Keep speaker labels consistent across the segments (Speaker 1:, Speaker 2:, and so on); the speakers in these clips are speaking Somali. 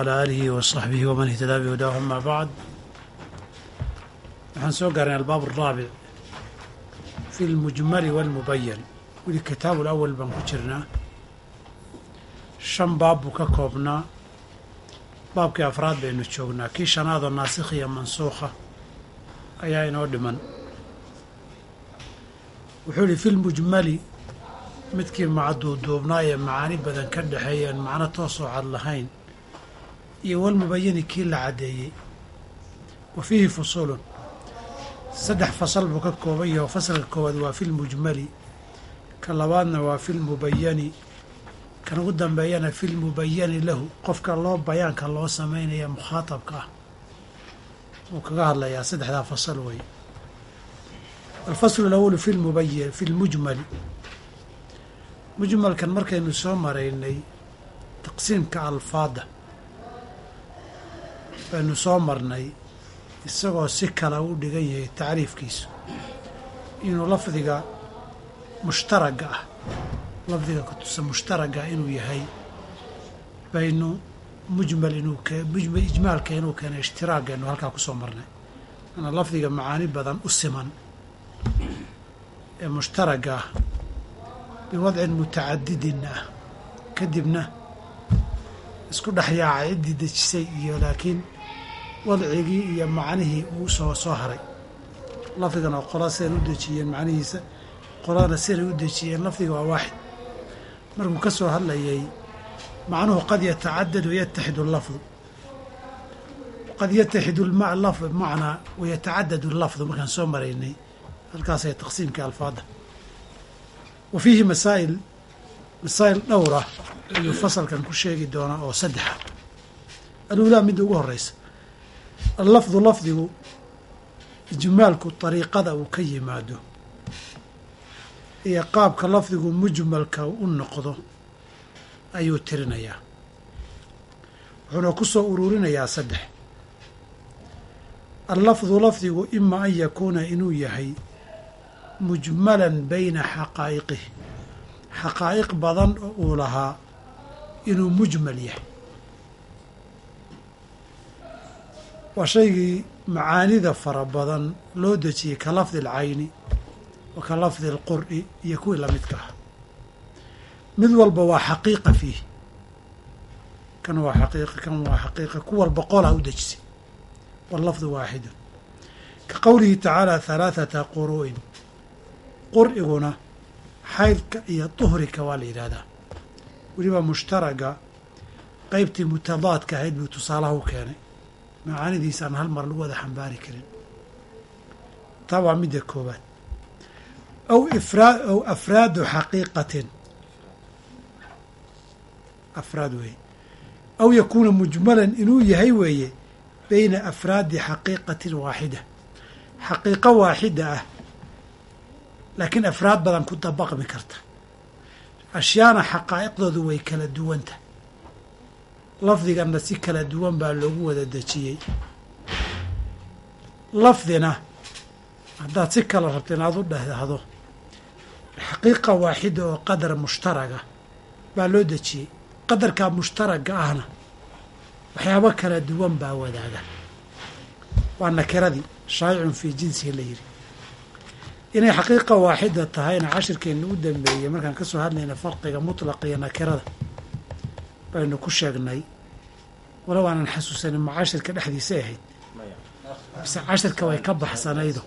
Speaker 1: aalihi wa saxbihi waman ihtadaa bihudaah ama bacd waxaan soo gaarnay albaab araabic fi lmujmali walmubayan weli kitaabu lawal baan ku jirnaa shan baab buu ka koobnaa baabkii afraad baynu joognaa kii shanaadoo naasikh iyo mansuukha ayaa inoo dhiman wuxuu yihi fi lmujmali midkii macduuduubnaa ee macaani badan ka dhexeeyeen macno toosoo cad lahayn iyo walmubayani kii la caddeeyey. Wa fiihi fusulun. Saddex fasal buu ka kooban yahay oo fasalka koowaad waa fi lmujmali ka labaadna waa fi lmubayani kan ugu dambeeyana fi lmubayani lahu qofka loo bayaanka loo samaynaya mukhaatabka ah. Wuu kaga hadlayaa saddexdaa fasal wey. Alfaslu alawalu fi lmubayan fi lmujmali mujmalkan markaynu soo maraynay taqsiimka alfaada baynu soo marnay isagoo si kale u dhigan yahay tacriifkiisu. Inuu lafdiga mushtaraga ah lafdiga kutusa mushtaraga inuu yahay baynu mujmal inuu mujmal ijmaalka inuu keenay ishtiraaggaynu halkaa ku soo marnay. Ana lafdiga macaani badan u siman ee mushtaraga ah biwadcin mutacadidin ah. Kadibna isku dhex yaacay ciddii dejisay iyo laakiin wadcigii iyo macnihii uu soo soo haray. Lafdigan oo qola sidan u dejiyeen macnihiisa qolana siday u dejiyeen lafdiga waa waaxid. Markuu ka soo hadlayay macnuhu qad yatacadad wayataxidu lafdu qad yataxidu macnaa wayatacadadu lafdu markaan soo maraynay halkaasay taqsiimkii alfaada wa fiihi masaa'il masaa'il dhowra ayuu fasalkan ku sheegi doonaa oo saddexa aluulaa midda ugu horeysa allafdu lafdigu ijmaalku dariiqada uu ka yimaado iyo qaabka lafdigu mujmalka u noqdo ayuu tirinayaa wuxuuna ku soo ururinayaa saddex allafdu lafdigu ima an yakuuna inuu yahay mujmalan bayna xaqaa'iqihi. Xaqaa'iq badan oo uu lahaa inuu mujmal yahay. Waa shaygii macaanida fara badan loo dejiyey ka lafdi alcayni wa ka lafdi alqur'i iyo kuwii lamidka ah mid walba waa xaqiiqa fiih. Kan waa xaqiiqa kan waa xaqiiqa ku walba qolaa u dejisay. Wallafdu waaxidun ka qowlihi tacaala halaathata quru'in qur'iguna xaydka iyo duhrika waa la yidhaahdaa. Weliba mushtaraga qeybtii mutadaadka ahayd buu tusaalaha u keenay. Macaanidiisaan hal mar lagu wada xambaari karin. Taa waa midda koowaad. Aw ifraa aw afraadu xaqiiqatin. Afraad weeye. Aw yakuuna mujmalan inuu yahay weeye bayna afraadi xaqiiqatin waaxida. Xaqiiqo waaxida ah laakiin afraad badan ku dabaqmi karta. Ashyaana xaqaa'iqdoodu way kala duwanta. Lafdiganna si kala duwan baa loogu wada dejiyey. Lafdina haddaad si kala rabto inaad u dhehdo xaqiiqa waaxida oo qadar mushtaraga baa loo dejiyey. Qadarkaa mushtaraga ahna waxyaabo kala duwan baa wadaaga. Waa nakiradii shaayicun fii jinsihi la yidhi inay xaqiiqa waaxida tahayna cashirkeena u dambeeyey markaan ka soo hadlayna farqiga mutlaqa iyo nakirada baynu ku sheegnay walow aanan xasuusanin ma cashirka dhexdiisay ahayd? Bise cashirka way ka baxsanaydo?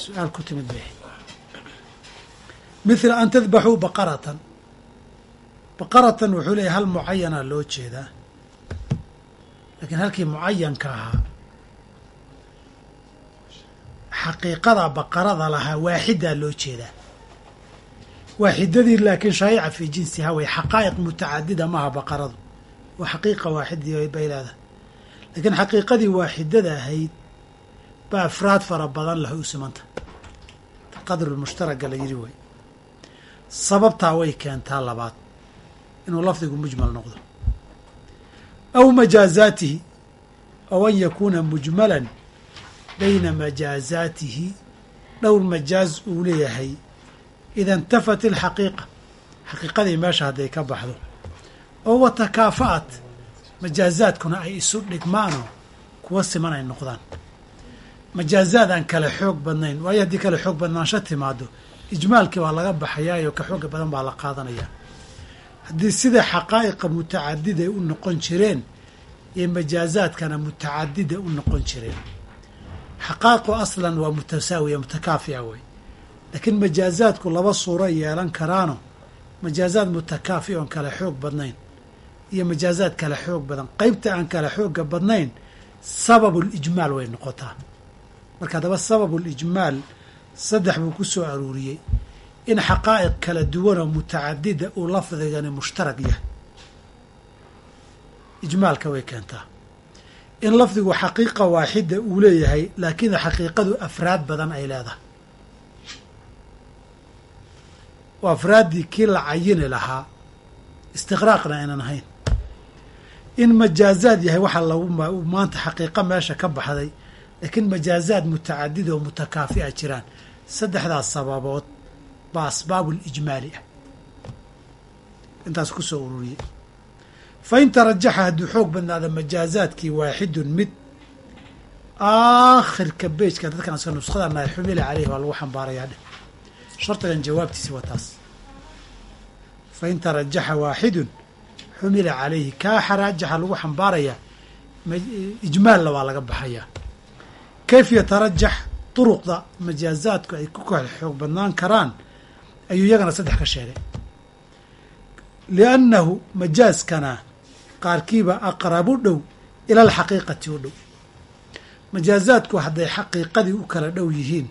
Speaker 1: Su'aal ku timid bay ahayd mithla an tadbaxuu baqaratan. Baqaratan wuxuu leeyahy hal mucayanaa loo jeedaa. Laakiin halkii mucayanka ahaa xaqiiqada baqarada lahaa waaxidaa loo jeedaa waaxidadii laakiin shaayica fii jinsiha way xaqaa'iq mutacadida maaha baqaradu. Waa xaqiiqa waaxidii bay leedahay. Laakiin xaqiiqadii waaxidada ahayd baa afraad fara badan lahay u simanta. Qadrulmushtaraga la yidhi way. Sababtaa way keentaa labaad. Inuu lafdigu mujmal noqdo. Aw majaazaatihi aw an yakuuna mujmalan bayna majaazaatihi dhowr majaaz uu leeyahay. Ida intafat ilxaqiiqa xaqiiqadii meesha hadday ka baxdo. Oo watakaafa-at majaazaadkuna ay isu dhigmaanoo kuwa siman ay noqdaan. Majaazaad aan kale xoog badnayn waayo haddii kale xoog badnaansho timaado ijmaalkii waa laga baxayaayo ka xooga badan baa la qaadanayaa haddii sida xaqaa'iqa mutacadiday u noqon jireen iyo majaazaadkana mutacadida u noqon jireen xaqaa'iqu aslan waa mutasaawiya mutakaafi'a wey laakiin majaazaadku laba suuro yeelan karaano majaazaad mutakaafi oon kale xoog badnayn iyo majaazaad kale xoog badan qeybta aan kale xooga badnayn sababulijmaal way noqotaa marka haddaba sababulijmaal saddex buu ku soo aruuriyey in xaqaa'iq kala duwanoo mutacadida uu lafdigani mushtarag yahay ijmaalka way keentaa in lafdigu xaqiiqa waaxida uu leeyahay laakiin xaqiiqadu afraad badan ay leedahay. Oo afraaddii kii la cayini lahaa istiqraaqna aynan ahayn. In majaazaad yahay waxaa lagu maanta xaqiiqa meesha ka baxday laakiin majaazaad mutacadid oo mutakaafi'a jiraan. Saddexdaas sababood baa asbaabulijmaali ah. Intaas ku soo ururiyey fa in tarajaxa hadduu xoog badnaada majaazaadkii waaxidun mid aakhirka beejka dadkan iska nuskhadana xumila caleyhi waa lagu xambaarayaa dheh shardigan jawaabtiisi waa taas. Fa in tarajaxa waaxidun xumila calayhi kaa xaraajaxa lagu xambaarayaa ijmaalna waa laga baxayaa. Kayf yatarajax duruqda majaazaadku ay ku kala xoog badnaan karaan ayuu iyagana saddex ka sheegay. Liannahu majaaskana qaarkiiba aqrabu dhow ila alxaqiiqati u dhow. Majaazaadku hadday xaqiiqadii u kala dhow yihiin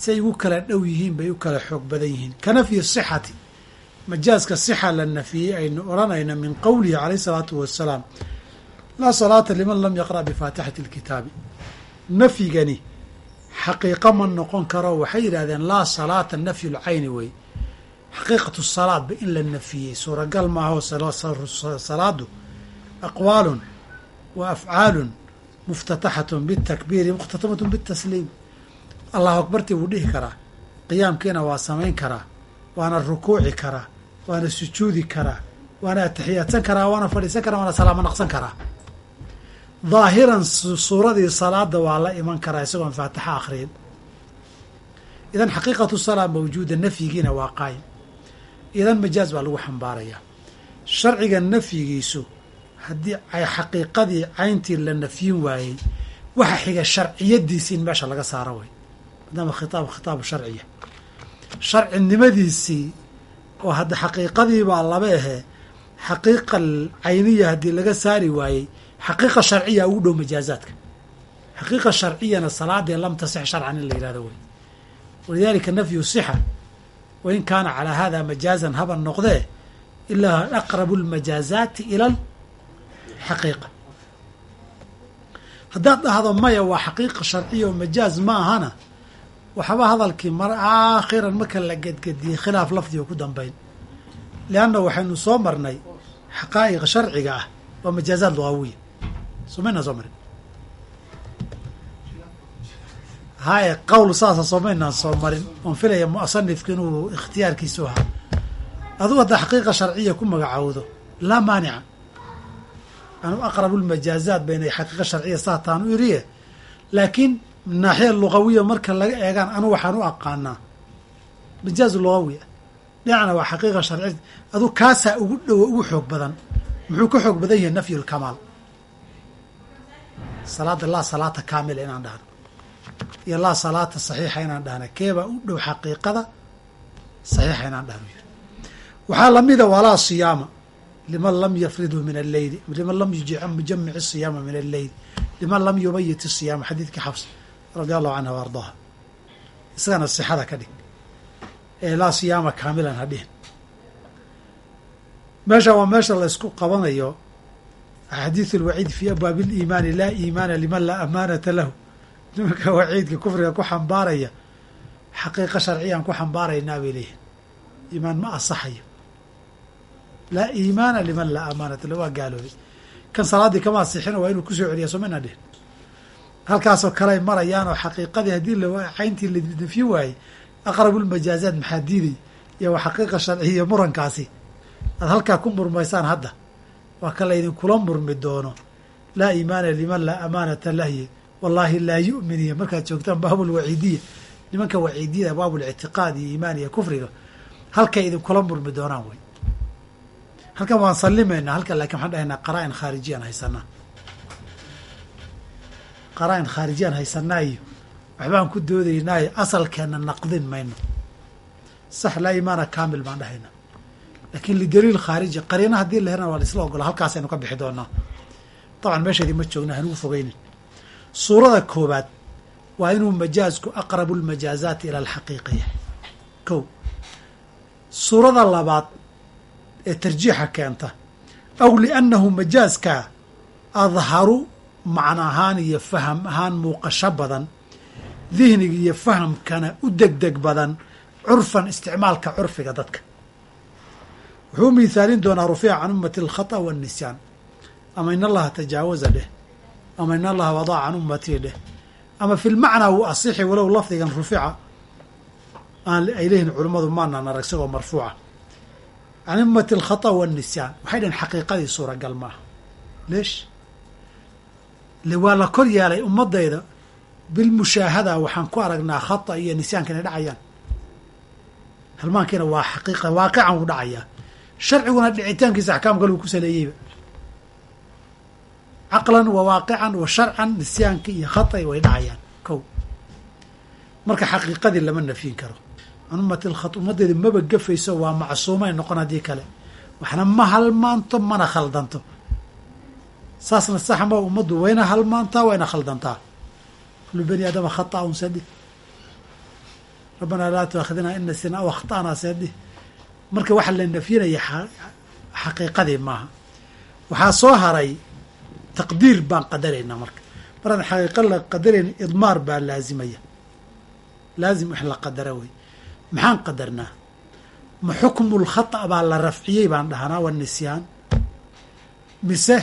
Speaker 1: si ay ugu kala dhow yihiin bay u kala xoog badan yihiin. Ka nafyi sixati majaaska sixa la nafiyey aynu odhanayna min qowlihi calayh isalaatu wassalaam laa salaata liman lam yaqra' bifaatixati alkitaabi. Nafyigani xaqiiqo ma noqon karo waxay yidhahdeen laa salaata nafyu lcayni wey xaqiiqatu salaadba in la nafiyey suuragal maaho salaadu aqwaalun wa afcaalun muftataxatun bitakbiiri mukhtatamatun bitasliim allahu akbartii wuu dhihi karaa qiyaamkiina waa samayn karaa waana rukuuci karaa waana sujuudi karaa waana atixiyaadsan karaa waana fadhiisan karaa waana salaamo naqsan karaa daahiran suuradii salaada waa la iman karaa isagoon faatixa akhriyin idan xaqiiqatu salaa mawjuuda nafyigiina waa qaayim idan majaaz baa lagu xambaarayaa sharciga nafyigiisu haddii xaqiiqadii cayntii la nafyin waayey waxa xiga sharciyadiisii in meesha laga saaro way. Maadaama khitaab khitaabu sharciya. Sharcinimadiisii oo hadda xaqiiqadii baa laba ahee xaqiiqa cayniya haddii laga saari waayey xaqiiqa sharciya ugu dhow majaazaadka. Xaqiiqa sharciyana salaadee lam tasix sharcan in la yihahdo wey walidalika nafyu sixa wain kaana calaa hada majaazan haba noqdee ilaa aqrabu lmajaazaati ila alxaqiiqa haddaad dhahdo maya waa xaqiiqa sharciya oo majaaz ma ahana waxba hadalkii mar aakhiran marka la gedgediyey khilaaf lafdiga ku dambayn. Lianna waxaynu soo marnay xaqaa'iq sharciga ah waa majaazaad lugawiya somaynaa soo marin. Haye qowl saasa soomaynaan soo marin. Oon filaya musanifka inuu ikhtiyaarkiisu ahaa. Aduu haddaa xaqiiqa sharciya ku magacowdo laa maanica anu aqrabu lmajaazaat bayna xaqiiqa sharciya saataan u iriye laakiin naaxiya lugawiya marka laga eegaan anu waxaan u aqaanaa. Majaaz lugawi ah dhinacna waa xaqiiqa sharci. Aduu kaasaa ugu dhowo ugu xoog badan. Muxuu ka xoog badan yahay nafyu lkamaal salaada laa salaata kaamila inaan dhahno. Iyo laa salaata saxiixa inaan dhahna keebaa u dhow xaqiiqada saxiixa inaan dhahno. Waxaa lamida walaa siyaama liman lam yafridhu min alleyli liman lam yujamic siyaama min alleyl liman lam yubayit siyaama xadiidkii xabs radia allahu canha wa ardaaha isagana sixada ka dhig ee laa siyaama kaamilan ha dhihin meesha waa meesha laysku qabanayo axaadiiث اlwaciid fi abwaabi اliimaani laa iimaana liman laa amaanata lahu nimanka waciidka kufriga ku xambaaraya xaqiiqa sharciyaan ku xambaaraynaa bay leeyihin iimaan ma asaxayo laa iimaana liman laa amaanata lahu waa gaaloobay kan salaaddii kama asixino waa inuu ku soo celiya somayna dhihin halkaasoo kaley marayaanoo xaqiiqadii haddii cayntii la nafyi waayey aqrabu lmajaazaat maxaa diiday iyo xaqiiqa sharciya murankaasi. Aad halkaa ku murmaysaan hadda waa ka laydinkula murmi doono laa iimaana liman laa amaanata lahye wallaahi laa yu'min markaad joogtaan baabulwaciidiya nimanka waciidiyada baabulictiqaad iyo iimaan iyo kufriga halkay idinkula murmi doonaan wey halkan waan sallimaynaa halkan laakin waxaan dhahaynaa qaraa-in khaarijiyaan haysanaa qaraa-in khaarijiyaan haysanaa iyo waxbaan ku doodaynaayo asalkeenna naqdin mayno. Sax laa iimaana kaamil baan dhahaynaa laakiin lidaliil khaariji qariina haddii la herana waa la isla ogola halkaasaynu ka bixi doonaa. Dabcan meesheedii ma joogna hanugu fogeynin suurada koobaad waa inuu majaazku aqrabu lmajaazaati ila alxaqiiqa yahay ko suurada labaad ee tarjiixa keenta. Aw liannahu majaazka adharu macno ahaan iyo faham ahaan muuqasho badan dihniga iyo fahamkana u degdeg badan curfan isticmaalka curfiga dadka. Wuxuu miithaalin doonaa rufiica can ummati alkhata waannisyaan ama in allaha tajaawaza dheh ama in allaha wadaa can ummatii dheh ama fi lmacnaa wuu asixi walow lafdigan rufica aan ay leeyihiin culummadu maanan arag isagoo marfuuca can ummati alkhata waannisyaan waxay dhaheen xaqiiqadii suuragal maaha leesh le waa la kor yeelay ummadayda bilmushaahada waxaan ku aragnaa khata iyo nisyaanka inay dhacayaan halmaankiina waa xaqiiqa waaqican wuu dhacayaa sharciguna dhicitaankiisa axkaam kale uu ku saleeyeyba caqlan wa waaqican wa sharcan nisyaanki iyo khata way dhacayaan kow marka xaqiiqadii lama nafyin karo can ummati maba gafayso waa macsuumay noqon haddii kale. Waxna ma halmaanto mana khaldanto. Saasna saxma ummaddu wayna halmaantaa wayna khaldantaa. Kulu bani aadama khata'un sadih rabbanaa laa tuaakhidnaa in nasina aw akhta'naa sadih marka waxa la nafyinaya xaqiiqadii maaha. Waxaa soo haray taqdiir baan qadaraynaa marka. Maraan xaqiiqa la qadarayna idmaar baa laazimaya. Laazim wax la qadara wey maxaan qadarnaa? Ma xukmu lkhata baa la rafciyey baan dhahnaa wa nisyaan. Mise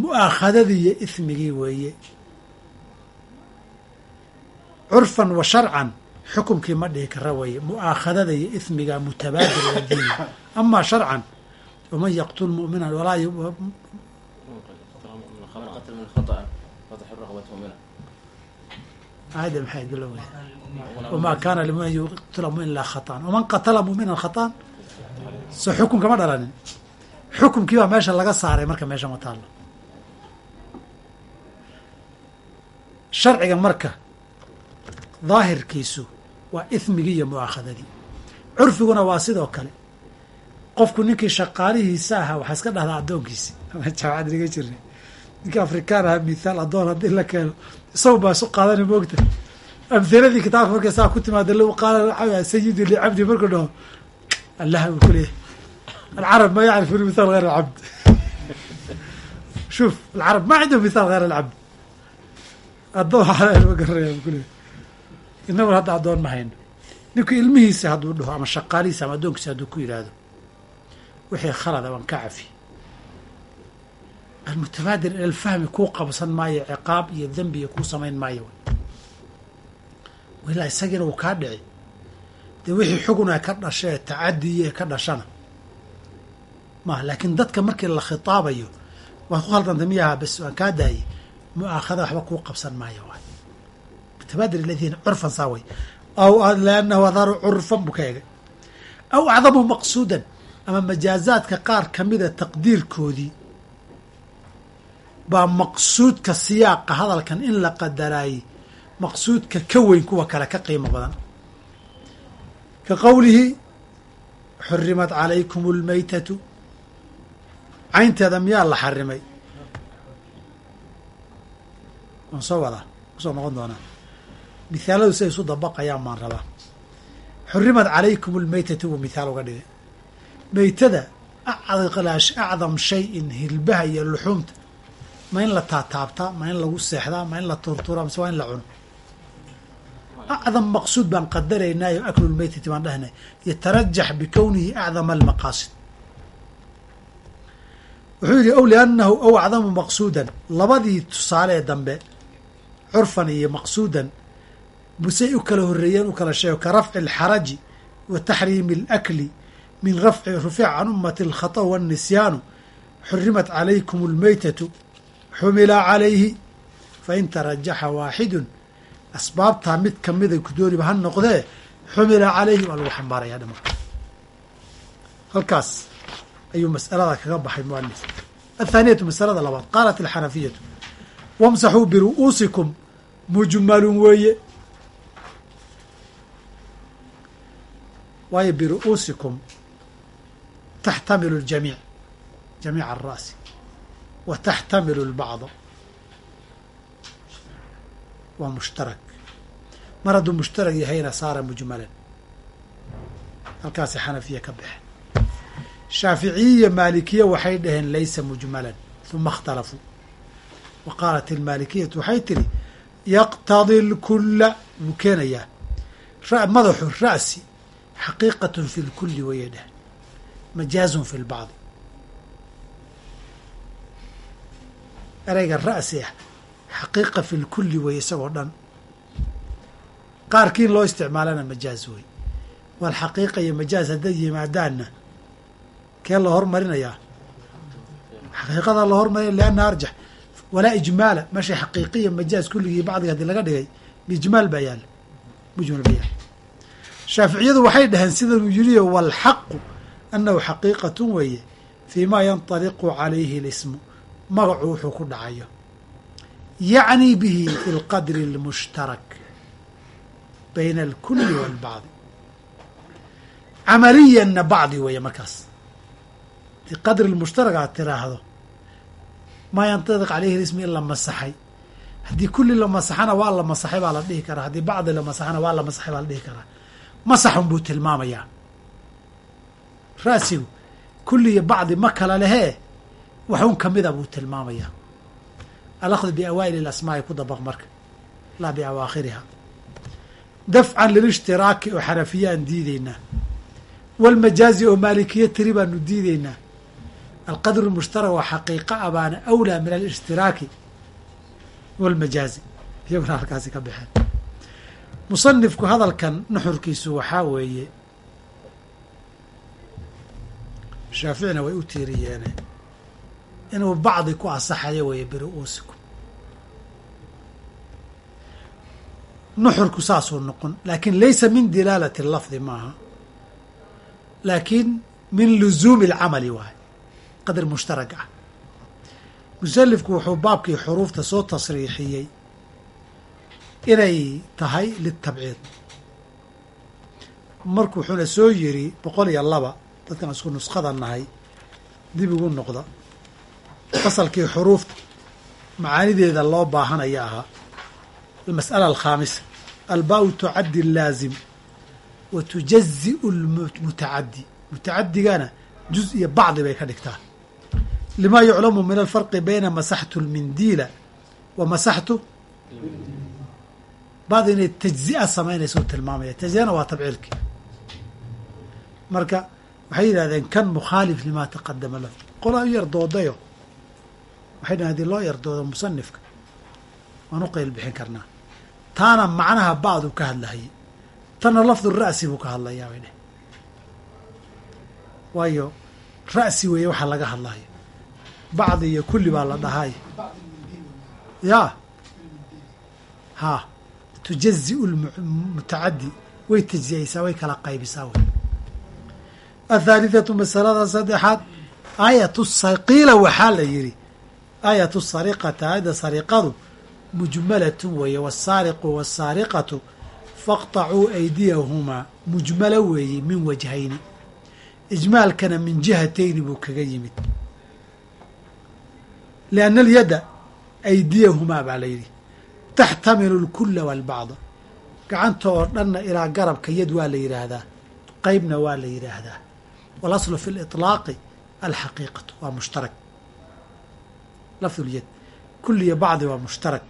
Speaker 1: mu'aakhadadii iyo ismigii weeye. Curfan wa sharcan xukumkii ma dhihi kara weeye. Mu'aakhadada iyo ismiga mutabaadir waa diini amaa sharcan waman yaqtul mu'minan walaa aayadda maxay bilow wamaa kaana limumin yuqtula mumin ilaa khaطan waman qatala muminan khaطan so xukunka ma dhalanin xukumkii baa meesha laga saaray marka meesha ma taalo sharciga marka daahirkiisu waa ismigii iyo mu'aakhadadii curfiguna waa sidoo kale qofku ninkii shaqaalihiisa ahaa waxaa iska dhahdaa addoonkiisi jaamacad niga jirnay ninkii afrikaan ahaa mithaal addoon haddii la keeno. Isagu baa isu qaadana moogta. Amhiladii kitaabka markay saa ku timaada low qaala sayidi licabdi markuu dhaho allah uu ku leeyahay. Alcarab ma yacrifuna mithaal hayr alcabd shuf alcarab ma cindahu mithaal hayr alcabd addoon xalaal ma garanaya ku leeyahay. Inaguna hadda addoon ma hayno ninku ilmihiisa hadduu dhaho ama shaqaalihiisa ama addoonkiisa hadduu ku yidhaahdo wixii khalada waan ka cafi almutabaadir ila alfahmi kuu qabsan maayo ciqaab iyo dembi iyo kuu samayn maayo ilaa isagiina uu kaa dhici dee wixii xuguna ka dhashee tacadiye ka dhashana maaha laakiin dadka markii la khitaabayo waad ku khaldantay miyaha bas waan kaa daayey mu'aakhada waxba kuu qabsan maayo waay mutabaadir iladiina curfan saa way aw liannahu adaru curfan buu ka egay aw acdamu maqsuudan ama majaazaadka qaar kamida taqdiirkoodii baa maqsuudka siyaaqa hadalkan in la qadaraayey maqsuudka ka weyn kuwa kale ka qiimo badan. Ka qowlihi xurimat calaykum اlmaytatu caynteeda miyaa la xarimay waan soo wadaa ku soo noqon doonaa. Mithaaladu siday isu dabaqayaan baan rabaa. Xurimat calaykum اlmaytatu buu mithaal uga dhigay. Meytada acdam shayin hilbaha iyo luxuumta ma in la taataabtaa ma in lagu seexdaa ma in la turturaa mise waa in la cuno? Acdam maqsuud baan qadaraynaayo aklu lmeytati baan dhahnay yatarajax bikownihi acdama almaqaasid. Wuxuu yidhi ow liannahu ow acdamu maqsuudan. Labadii tusaale ee dambe curfan iyo maqsuudan busay u kala horreeyeen u kala sheego ka rafci alxaraji wa taxriimi alakli min rafci rufic can ummati alkhata wanisyaanu xurimat calaykum اlmeytatu xumila calayhi fain tarajaxa waaxidun. Asbaabtaa mid kamida kudooniba ha noqdee xumila calayhi waa lagu xambaaraya dhamarka halkaas ayuu mas'alada kaga baxay mualif athaaniyatu masalada labaad qaalat alxanafiyatu wamsaxuu biru'uusikum mujmalun weeye. Waayo biru'uusikum taxtamilu ljamiic jamiica alra'si wa taxtamilu اlbacda waa mushtarak mar hadduu mushtarak yahayna saara mujmalan halkaasi xanafiya ka baxeen shaaficiyiya maalikiya waxay dhaheen laysa mujmalan huma اkhtalafuu wa qaalat almaalikiyatu waxay tihi yaqtadi اlkula wuu keenayaa madaxu ra'si xaqiiqat fi lkuli wayay dheheen majaazun fi lbacdi ereyga ra'si ah xaqiiqa fi lkuli wey isagoo dhan. Qaarkii loo isticmaalana majaaz wey wal xaqiiqa iyo majaaz hadday yimaadaanna kee loo hormarinayaa? Xaqiiqadaa loo hormarinaya lianna arjax. Walaa ijmaala meeshay xaqiiqiya majaaz kulligii bacdiga haddii laga dhigay ijmaal baa yaalla mujmal baa yaalla shaaficiyadu waxay dhaheen sidanuu yiriyo walxaqu annahu xaqiiqatun weeye fii ma yantaliqu calayhi lismu magacu wuxuu ku dhacayo. Yacni bihi fi lqadri اlmushtarak bayna alkuli wاlbacdi camaliyanna bacdi weeye markaas. Qadri lmushtarak aad tiraahdo maa yantaliq calayhi lismu in la masaxay. Haddii kulli la masaxana waa la masaxay baa la dhihi karaa. Haddii bacdi la masaxana waa la masaxay baa la dhihi karaa. Masaxun buu tilmaamayaa. Ra'sigu kulli iyo bacdi ma kala lehee waxun kamida buu tilmaamayaa alakdu biawaa'il ilasmaa'i ku dabaq marka. Laa biawaakhiriha. Dafcan lilishhtiraaki oo xanafiye aan diideynaa walmajaazi oo maalikiye tiri baanu diideynaa alqadru lmushtarak waa xaqiiqa a baana awlaa min alishhtiraaki walmajaazi iyaguna halkaasi ka baxeen. Musanifku hadalkan nuxurkiisu waxaa weeye. Shaaficina way u tiiriyeene inuu bacdi ku asaxayo weeye biru'uusikum nuxurku saasuu noqon laakin laysa min dilaalati lafdi maaha. Laakiin min luzuumi alcamali waayo qadr mushtarag ah. Musalifku wuxuu baabkii xuruufta soo tasriixiyey inay tahay litabciid marku wuxuuna soo yiri boqol iyo laba dadkan isku nuskhada nahay dib ugu noqda fasalkii xuruufta macaanideeda loo baahanaya ahaa. Almas'ala alkhaamisa albaa-u tucaddi laazim wa tujazi'u lmutacaddi mutacadigana juz iyo bacdi bay ka dhigtaa. Limaa yuclamu min alfarqi bayna masaxtu lmindiila wa masaxtu bacdi inay tajzi'a samaynaysa u tilmaamaya. Tajzi'ana waa tabciilkii marka waxay yidhahdeen kan mukhaalif limaa taqadama lahu. Qolaa u yar doodayo waxay dhahen haddii loo yar doodo musanifka waan u qeyl bixin karnaa. Taana macnaha bacdu ka hadlahayay tanna lafdu ra'si buu ka hadlayaa bay dheh. Waayo ra'si weeye waxa laga hadlayo bacdi iyo kulli baa la dhahay. Ya. Ha. Tujazi'u lmutacaddi. Way tajziyaysaa way kala qaybisaa wey athaalithatu masalada saddexaad aayatu saqiila waxaa la yidhi aayatu sariqata aayadda sariqadu mujmalatun weeye wasaariqu wasaariqatu faqطacuu aydiyahumaa mujmalo weeye min wajhayni ijmaalkana min jihatayni buu kaga yimid lianna alyadda aydiyahumaa baa la yidhi taxtamilu lkula walbacda gacanta oo dhanna ilaa garabka yad waa la yidhaahdaa qeybna waa la yidhaahdaa walaslu fi liطlaaqi alxaqiiqatu waa mushtarak lafdulyad kulliya bacdi waa mushtarak.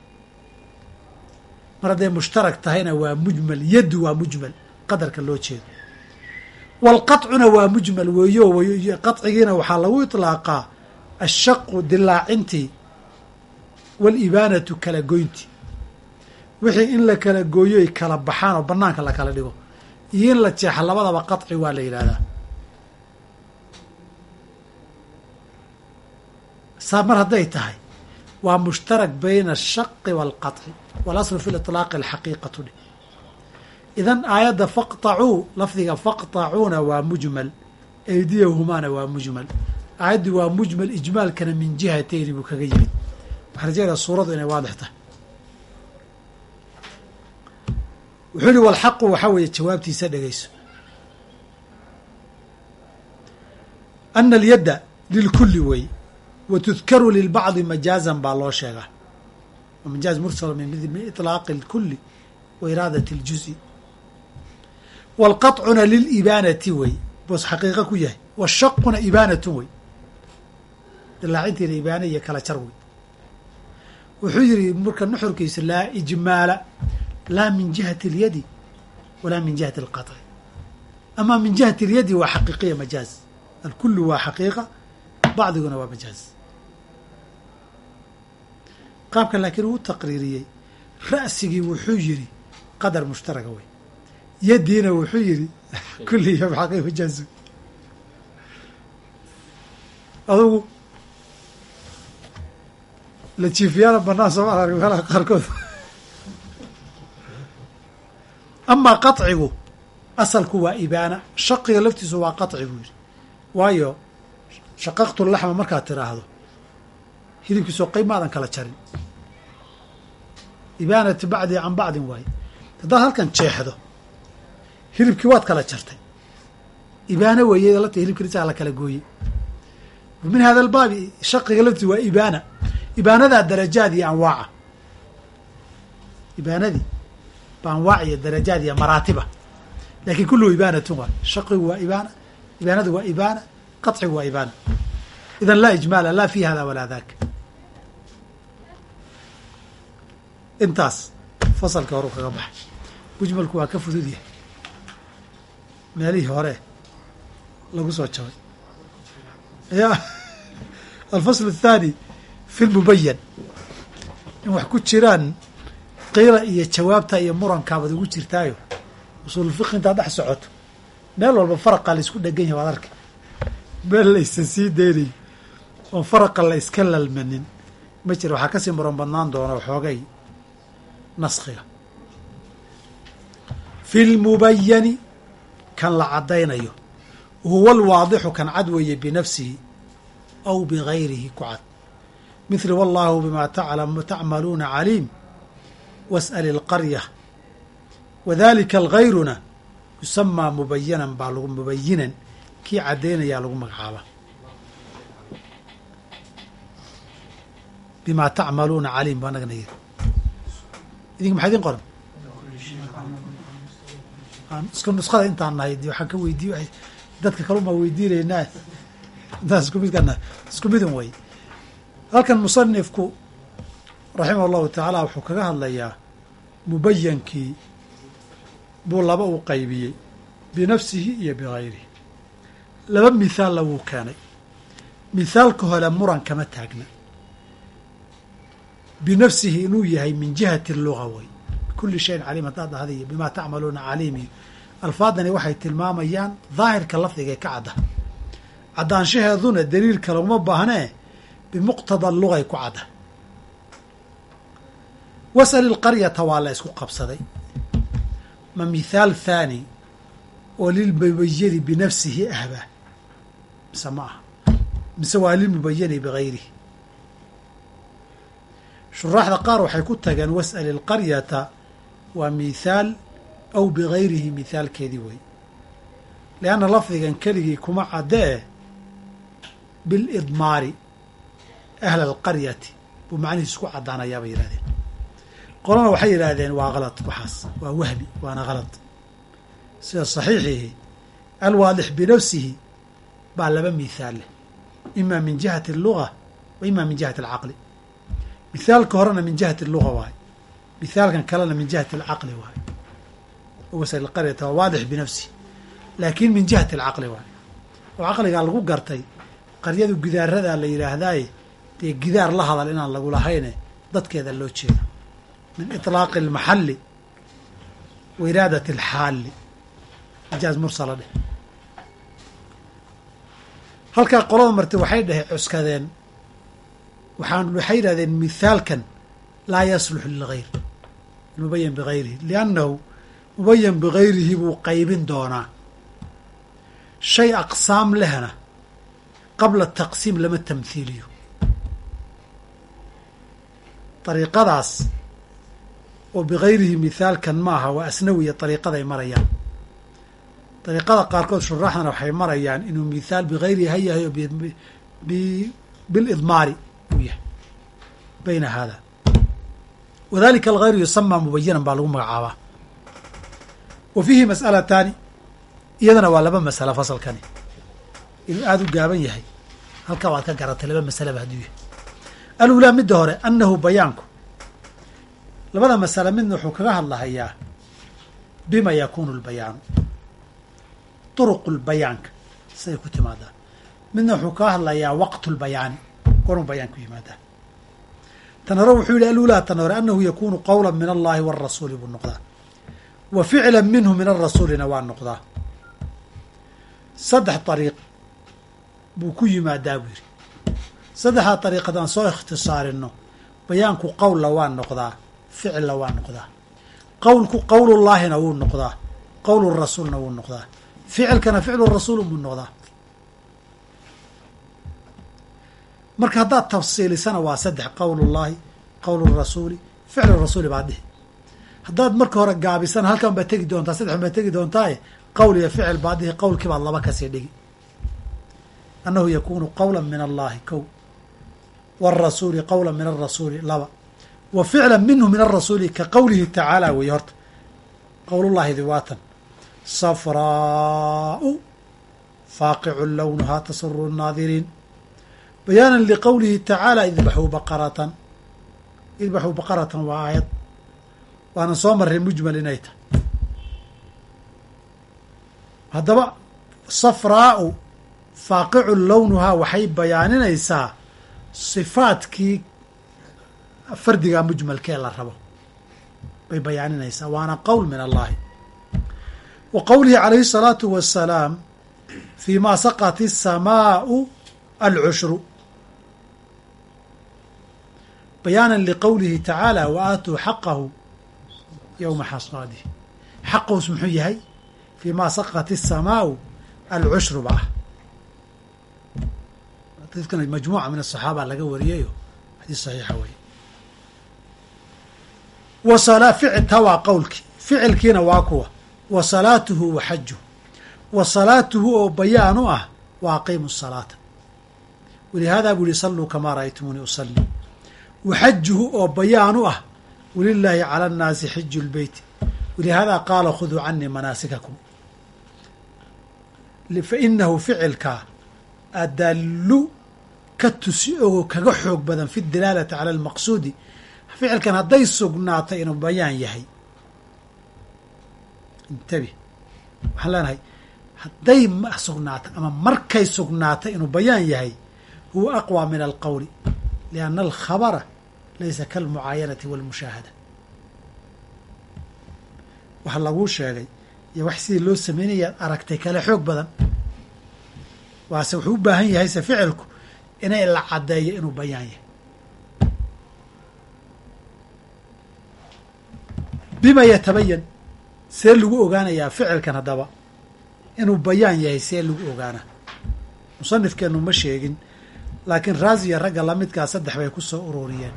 Speaker 1: Mar hadday mushtarak tahayna waa mujmal yaddu waa mujmal qadarka loo jeedo. Walqacuna waa mujmal weeyo qacigiina waxaa lagu ilaaqaa ashaqu dilaacintii waalibaanatu kala goyntii. Wixii in la kala gooyo ay kala baxaan oo banaanka la kala dhigo. Iyo in la jeexa labadaba qaci waa la yidhaahdaa. saa mar hadday tahay waa mushtarak bayna ashaqi waalqaطci walaslu fi liطlaaqi alxaqiiqatu dheh idan aayadda faqطacuu lafdiga faqطacuuna waa mujmal eydiyahumaana waa mujmal aayaddii waa mujmal ijmaalkana min jihatayni buu kaga yimid waxaa rajeynaya suuradu inay waadix tahay wuxuu yihi walxaqu waxaa weeye jawaabtiisa dhegeyso ana alyadda lilkuli wey wa tudkaru lilbacdi majaazan baa loo sheegaa majaaz mursal min iطlaaqi اlkuli wa iraadat اljuز'i wاlqaطcuna lilibaanati wey boos xaqiiqa ku yahay washaquna ibaanatun wey dilaacintiina ibaana iyo kala jar wey wuxuu yihi marka nuxurkiisa laa ijmaala laa min jihati اlyadi walaa min jihati اlqaطci ama min jihati اlyadi waa xaqiiqiya majaaz alkulu waa xaqiiqa bacdiguna waa majaaz qaabka laakiin uu taqriiriyey. Ra'sigii wuxuu yidhi qadar mushtaraga wey yaddiina wuxuu yidhi kulliya xaqi majaaz adugu la jiifiyaana banaan sooma arag meelaha qaarkood. Amaa qaطcigu asalku waa ibaana shaqiga laftiisu waa qaطci buu yidhi. Waayo shaqaqtu laxma markaad tiraahdo hilibkiisoo qayb maadan kala jarin ibaanati bacdi can bacdin waaye haddaad halkan jeexdo hilibkii waad kala jartay. Ibaana weeye lafta hilibkiisaa la kala gooyey. Min hada albaabi shaqiga laftiis waa ibaana. Ibaanadaa darajaad iyo anwaaca. Ibaanadii ba anwaac iyo darajaad iyo maraatiba. Laakiin kulluhu ibaanatun waay shaqigu waa ibaana ibaanadu waa ibaana qaطcigu waa ibaana. Idan laa ijmaala laa fi hada walaa dak intaas fasalka horu kaga baxay. Mujmalku waa ka fudud yahay. Meelihii hore lagu soo jabay. Ya alfasl الthani fi lmubayan in wax ku jiraan qiila iyo jawaabta iyo murankaabad ugu jirtaayo usuulfiqi intaad dhex socoto. Meel walba faraqa la isku dhegan yahay waad arka meel la isa sii daynayo oon faraqa la iska lalmanin. Ma jira waxaa ka sii muran badnaan doona xoogay naskiga fi lmubayani kan la caddaynayo. Huwa alwaadixu kan cad weeye binafsihi aw bigayrihi ku cad. Mithli wallahu bima tacmaluuna caliim. Was'al ilqarya wadalika algayruna yusamaa mubayanan baa lagu mubayinan kii caddaynayaa lagu magacaaba. Bima tacmaluuna caliim baa nagna yiri idinka maxaa idin qoran? Isku nuskhada intaan nahay de waxaan ka weydiiy dadka kalumaa weydiinaynaa intaan isku midka nahay isku midun wey halkan musanifku raximah allahu tacaala wuxuu kaga hadlayaa mubayankii buu laba u qaybiyey binafsihi iyo bigayrihi laba mithaalna wuu keenay. Mithaalka hore muran kama taagna binafsihi inuu yahay min jihati luga wey kuli shayin caliim haddaad dhahda iyo bimaa tacmaluuna caliim iyo alfaadani waxay tilmaamayaan daahirka lafdigae ka cadda caddaanshaheeduna daliil kale uma baahnee bimuqtada lugay ku cadda was'al ilqaryata waa la isku qabsaday ma mithaal thaani oo lilmubayani binafsihi ahba mise ma aha mise waa lilmubayani bigayrihi shuraaxda qaar waxay ku tageen was'al ilqaryata waa mithaal aw bigayrihi mithaalkeedii wey lianna lafdigan keligii kuma caddee bilidmaari ahla alqaryati buu macnihiis ku caddaanayaa bay yidhahdeen qolana waxay yidhaahdeen waa kalad waxaas waa wahmi waana kalad sida saxiixihi alwaadix binafsihi baa laba mithaal leh. Ima min jihati alluga wa ima min jihati alcaqli mithaalka horena min jihati alluga waayo mithaalkan kalena min jihati alcaqli waayo wasal qaryata waa waadix binafsihi laakiin min jihati alcaqli waayo oo caqligaa lagu gartay qaryadu gidaaradaa la yidhaahdaaye dee gidaar la hadal inaan lagu lahayne dadkeeda loo jeedo min iطlaaqi اlmaxali wa iraadati اlxaali majaaz mursala dheh halkaa qolada marti waxay dheh cuskadeen waxaan waxay yidhahdeen mithaalkan laa yaslux lilgayr mubayan bigayrihi liannahu mubayan bigayrihi buu qaybin doonaa. Shay aqsaam lehna qabla taqsiim lama tamhiiliyo dariiqadaas oo bigayrihi mithaalkan ma aha waa asnawiya dariiqaday marayaan. Dariiqada qaarkood shuraaxdana waxay marayaan inuu mithaal bigayrihi ha yahay oo bilidmaari bayna hada. Wadalika algayru yusamaa mubayinan baa lagu magacaabaa. Wa fiihi mas'alataani iyadana waa laba masalo fasalkani. Inuu aada u gaaban yahay halkaa waad ka garatay laba masaleba hadduu yahay alulaa midda hore annahu bayaanku. Labada masale midna wuxuu kaga hadlahayaa bima yakuunu lbayaanu duruqu lbayaanka siday ku timaadaa midna wuxuu kaga hadlayaa waqtu lbayaani gorun bayaan ku yimaadaa tan hore wuxuu yihi alulaa tan hore annahu yakuunu qowla min allahi warasuuli buu noqdaa. Wa ficla minhu min arasuulina waa noqdaa. Saddex dariiq buu ku yimaadaa buu yidhi. Saddexdaa dariiq haddaan soo ikhtisaarino bayaanku qowlla waa noqdaa ficilla waa noqdaa. Qowlku qowlullaahina wuu noqdaa qowlu rasuulna wuu noqdaa. Ficilkana ficlu rasuul buu noqdaa marka haddaad tafsiilisana waa saddex qowlullaahi qowlu rasuuli ficlu rasuuli baad dhihi. Haddaad marka hore gaabisana halkan baad tegi doontaa saddex baad tegi doontaaye qowl iyo ficil baad dhihi qowlkii baad laba ka sii dhigi. Annahu yakuunu qowla min allahi kow. Wاrasuuli qowla min arasuuli laba. Wa ficla minhu min arasuuli ka qowlihi tacaala weeye horta. Qowlullahi diwaatan safraau faaqicu lownuhaa tasuru nnaadiriin bayaana liqowlihi tacaala idbaxuu baqaratan idbaxuu baqaratan waa aayad waanan soo marray mujmal inay tahay haddaba safraau faaqicu lownuhaa waxay bayaaninaysaa sifaadkii fardiga mujmalkee la rabo bay bayaaninaysaa waana qowl min allahi wa qowlihi calayhi الsalaatu wasalaam fii ma saqat الsamaau alcushru bayaana liqowlihi tacaala wa aatuu xaqahu yowma xasaadihi xaqaus muxuu yahay fii ma saqat الsamaau alcushru ba ah. Dadkan majmuuca min asaxaaba laga wariyayo xadiis saxiixa wey wa ficta waa qowlkii ficilkiina waa kuwa. Wa salaatuhu wa xajuhu wa salaatuhu oo bayaan u ah wa aqiimu salaata. Walihaada buu yihi salluu kamaa ra'aytumuunii usalli wa xajuhu oo bayaan u ah walilaahi cala annaasi xiju lbeyti walihaada qaala khuduu canii manaasikakum. Fainahu ficilkaa adallu ka tusi ogo kaga xoog badan fi dalaalati cala almaqsuudi. Ficilkan hadday sugnaato inuu bayaan yahay. Intabi waxaan leenahay hadday sugnaato ama markay sugnaato inuu bayaan yahay huwa aqwى min alqowli lianna alkhabara laysa kalmucaayanati walmushaahada. Waxa laguu sheegay iyo wax sidii loo samaynayaad aragtay kale xoog badan. Waase wuxuu u baahan yahay se ficilku inay la caddeeyo inuu bayaan yahay. Bima yatabayan see lagu ogaanayaa ficilkan haddaba inuu bayaan yahay see lagu ogaanaa musanifkeenu ma sheegin laakiin raasiya ragga lamidkaa saddex bay ku soo ururiyeen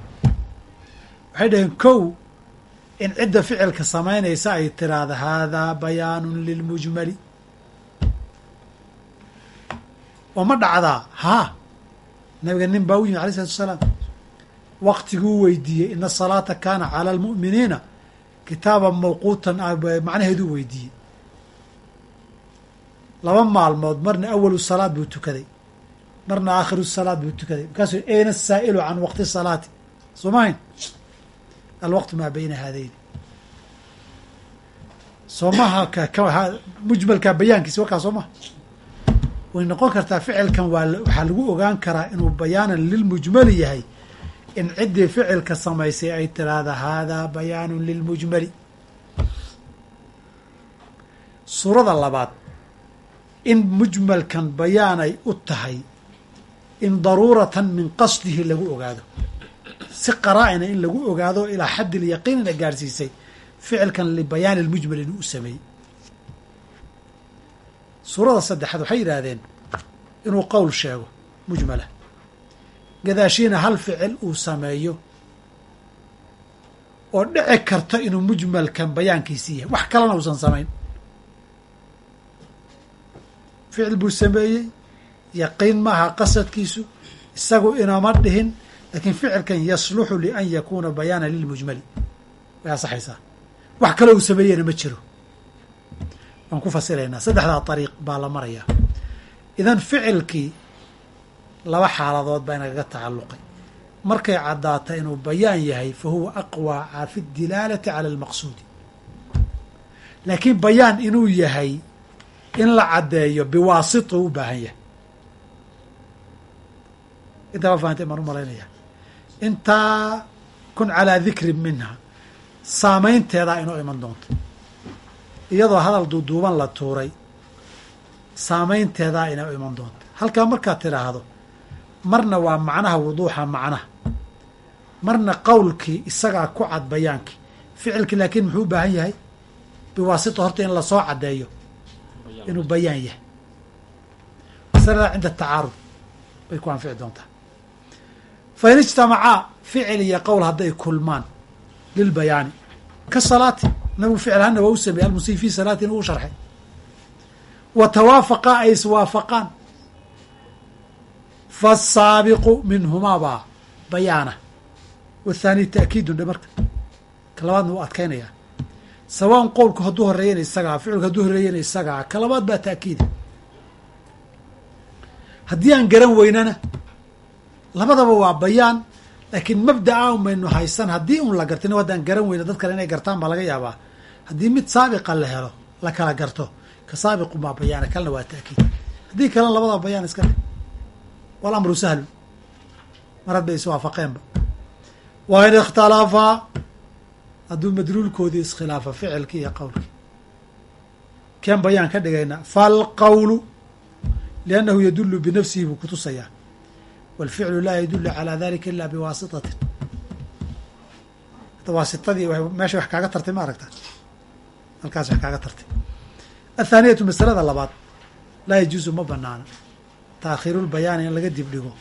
Speaker 1: waxay dhaheen kow in cidda ficilka samaynaysa ay tiraahdo haadaa bayaanun lilmujmali oo ma dhacdaa haa nabiga nin baa u yimid alay isalatu asalaam waqtiguu weydiiyey ina asalaata kaana cala almu'miniina kitaaban mawquutan macnaheeduu weydiiyey. Laba maalmood marna awalu salaad buu tukaday marna aakhiru salaad buu tukaday. Markaasuu ayna asaa'ilu can waqti salaati. Soo mahayn alwaqtu maa bayna haadayn soo maha mujmalka bayaankiisi wakaa soo maha way noqon kartaa ficilkan waa waxaa lagu ogaan karaa inuu bayaanan lilmujmali yahay in ciddii ficilka samaysay ay tiraahda haadaa bayaanun lilmujmali suurada labaad in mujmalkan bayaanay u tahay in daruuratan min qasdihi lagu ogaado si qaraa-ina in lagu ogaado ilaa xaddi lyaqiinina gaadhsiisay ficilkan libayaani lmujmal inuu u sameeyey. Suurada saddexaad waxay yidhaahdeen inuu qowl sheego mujmala. Gadaashiina hal ficil uu sameeyo oo dhici karta inuu mujmalkan bayaankiisii yahay. Wax kalena uusan samayn. Ficil buu sameeyey yaqiin maaha qasadkiisu isagu inama dhihin laakiin ficilkan yasluxu lian yakuuna bayaana lilmujmali way asaxaysaa wax kale uu sameeyena ma jiro. Waan ku fasiraynaa. Saddexdaa ariiq baa la marayaa idan ficilkii laba xaaladood baa inagaga tacalluqay. Markay caddaata inuu bayaan yahay fa huwa aqwaa fi dilaalati cala almaqsuudi. Laakiin bayaan inuu yahay in la caddeeyo biwaasita u baahan yahay. Intaa ma fahamtay maan u malaynaya intaa kun calaa dikrin minha saamaynteedaa inoo iman doonto. Iyadoo hadal duuduuban la tuuray saamaynteedaa inoo iman doonto. Halkaa markaad tidhaahdo marna waa macnaha wuduuxa macnaha. Marna qowlkii isagaa ku cad bayaankii ficilkii laakiin muxuu u baahan yahay? Biwaasita horta in la soo caddeeyo. Inuu bayaan yahay. Masalada cinda tacaarud bay ku anfici doontaa fa in ijtamacaa ficil iyo qowl hadday kulmaan lilbayaani ka salaati nabigu ficil hana waa u sameeyey almusii fi salaatin uu sharxay. Wa tawaafaqaa ay iswaafaqaan. Faasaabiqu minhumaabaa bayaana. Wathaani ta'kiidun dhe marka. Ka labaadna wuu adkaynayaa. Sawaan qowlku hadduu horeeyana isagaa ficilku hadduu horeeyana isagaa ka labaad baa ta'kiida haddii aan garan weynana labadaba waa bayaan laakiin mabda'a un baynu haysan. Haddii un la gartin haddaan garan weyna dad kale inay gartaan baa laga yaabaa. Haddii mid saabiqa la helo la kala garto ka saabiqu maa bayaana kalena waa ta'kiid. Haddii kalena labadaba bayaan iska leh walamru sahlun mar hadbay iswaafaqeenba wa in ikhtalafaa hadduu madluulkoodii iskhilaafa ficilkii iyo qowlkii. Keen bayaan ka dhigaynaa falqawlu liannahu yadulu binafsihi buu kutusayaa walficlu laa yadulu calaa dalika ila biwaasitatin waasitadii meesha wax kaaga tartay ma aragta halkaas wax kaaga tartay athaaniyatu masalada labaad laa yajuusu ma banaana taakhiirulbayaani in laga dib dhigo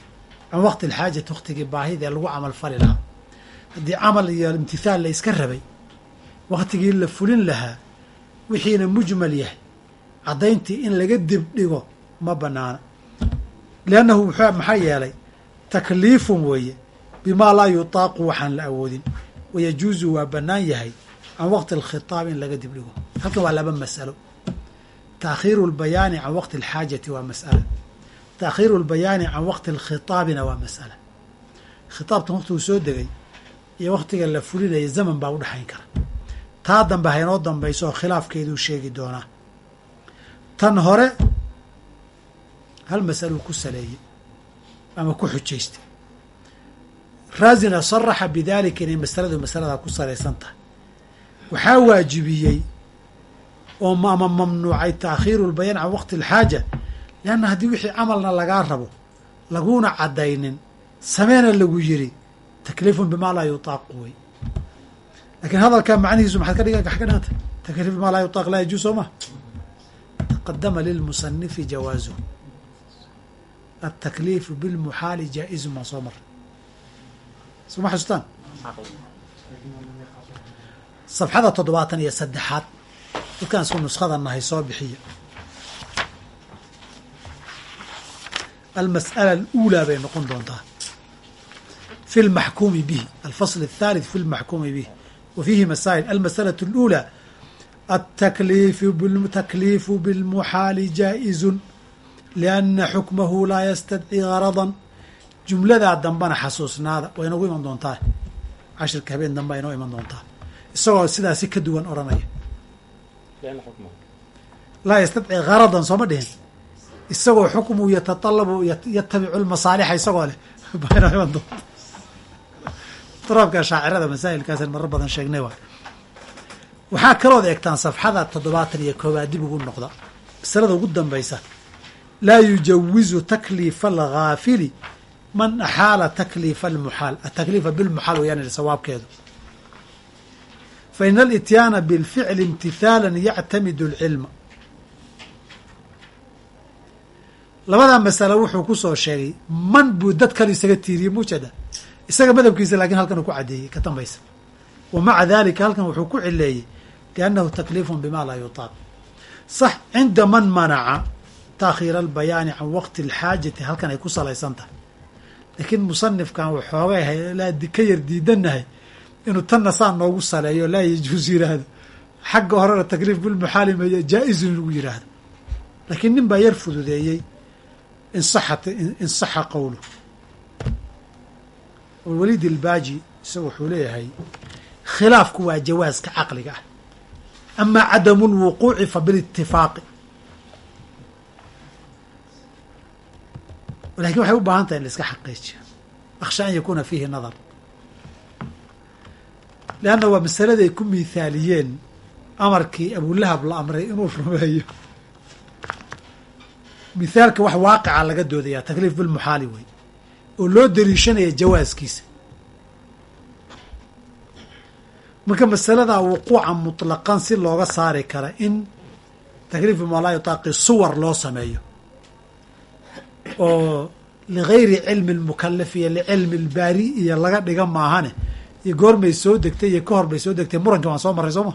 Speaker 1: can waqti alxaajati waktigii baahida ee lagu camal fali lahaa haddii camal iyo imtithaal la iska rabay waktigii la fulin lahaa wixiina mujmal yahay caddayntii in laga dib dhigo ma banaana liannahu maxaa yeelay takliifun weeye bimaa laa yutaaqu waxaan la awoodin. Wayajuuzu waa bannaan yahay can waqti alkhitaab in laga dib dhigo. Halkan waa laba mas'alo. Taakhiiru lbayaani can waqti alxaajati waa mas'ala. Taakhiiru lbayaani can waqti alkhitaabina waa mas'ala. Khitaabtan waqtigu soo degay iyo waktiga la fulinaya zaman baa udhexayn kara. Taa dambe haynoo dambayso oo khilaafkeeduu sheegi doonaa. Tan hore hal masaluu ku saleeyey ama ku xujaystay. Raasina saraxa bidalika inay masaladu masaladaa ku salaysan tahay. Waxaa waajibiyey oo ama mamnuucay taakhiiru lbayaan can waqti alxaaja leanna haddii wixii camalna lagaa rabo laguna caddaynin sameena lagu yiri takliifun bimaa laa yutaaqu wey. Lakiin hadalkaa macnihiisu maxaad ka dhiga ka dhiganta takliif bimaa laa yutaaq laa yajuuz soo ma? Taqadama lilmusanifi jawaazuhu atakliifu bilmuxaali jaa-izun baan soo maray suma xasuustaan safxada toddobaatan iyo saddexaad dadkaan isku nuskhada nahay soo bixiya almas'ala aluulaa bay noqon doontaa fi lmaxkuumi bihi alfasl athaalith fi lmaxkuumi bihi wa fiihi masaa'il almas'alatu اluulaa atakliifu bilmuxaali jaa-izun lianna xukmahu laa yastadci garadan jumladaa dambana xasuusnaada waa inoogu iman doontaa cashirka habeen dambe inoo iman doontaa isagoo sidaasi ka duwan oranaya laa yastadci garadan sooma dhihin isagoo xukmu yatalabu yatabicu lmasaalixa isagoo leh baa inoo iman doonta taraabka shaacirada masaa'ilkaasan marar badan sheegnay waay waxaa kalood eegtaan safxada toddobaatan iyo koobaad dib ugu noqda masalada ugu dambaysa laa yujawizu takliifa alghaafili man axaala takliifa almuxaal atakliifa bilmuxaal wayaan sawaabkeedu fa ina alityaana bilficli imtithaala yactamidu alcilma labadaa masale wuxuu ku soo sheegay man buu dad kale isaga tiiriyey mujada isaga madhabkiisa laakiin halkan uu ku caddeeyey ka dambaysa wa maca dalika halkan wuxuu ku cileeyey liannahu takliifun bima laa yutaaq sax cinda man manaca taakhiira albayaani can waqti alxaajati halkan ay ku salaysan tahay. Laakiin musanifkan waxoogay laa ka yar diidanahay inuu tanna saa noogu saleeyo laa yajuus yiraahdo. Xagga horena takliif bilmuxaali maya jaa-izun in lagu yiraahdo. Laakiin nin baa yar fududeeyey insaxat insaxa qowlu. Waliid ilbaaji isaga wuxuu leeyahay khilaafku waa jawaaska caqliga ah. Ama cadamu lwuquuci fa bilitifaaqi laakiin waxay u baahan tahay in la iska xaqiijiyo. Akhsha an yakuuna fiihi nadar. Leanna waa masaladay ku miithaaliyeen amarkii abulahab la amray inuu rumeeyo. Mithaalka wax waaqica laga doodayaa takliif bilmuxaali wey oo loo dariishanaya jawaaskiisa. Marka masaladaa wuquuca mutlaqan si looga saari kara in takliif bima yutaaqi suwar loo sameeyo oo ligayri cilmi lmukalaf iyo licilmi lbaari iyo laga dhiga maahane. Iyo goormay soo degtay iyo ka hor bay soo degtay. Muranki waan soo marray sooma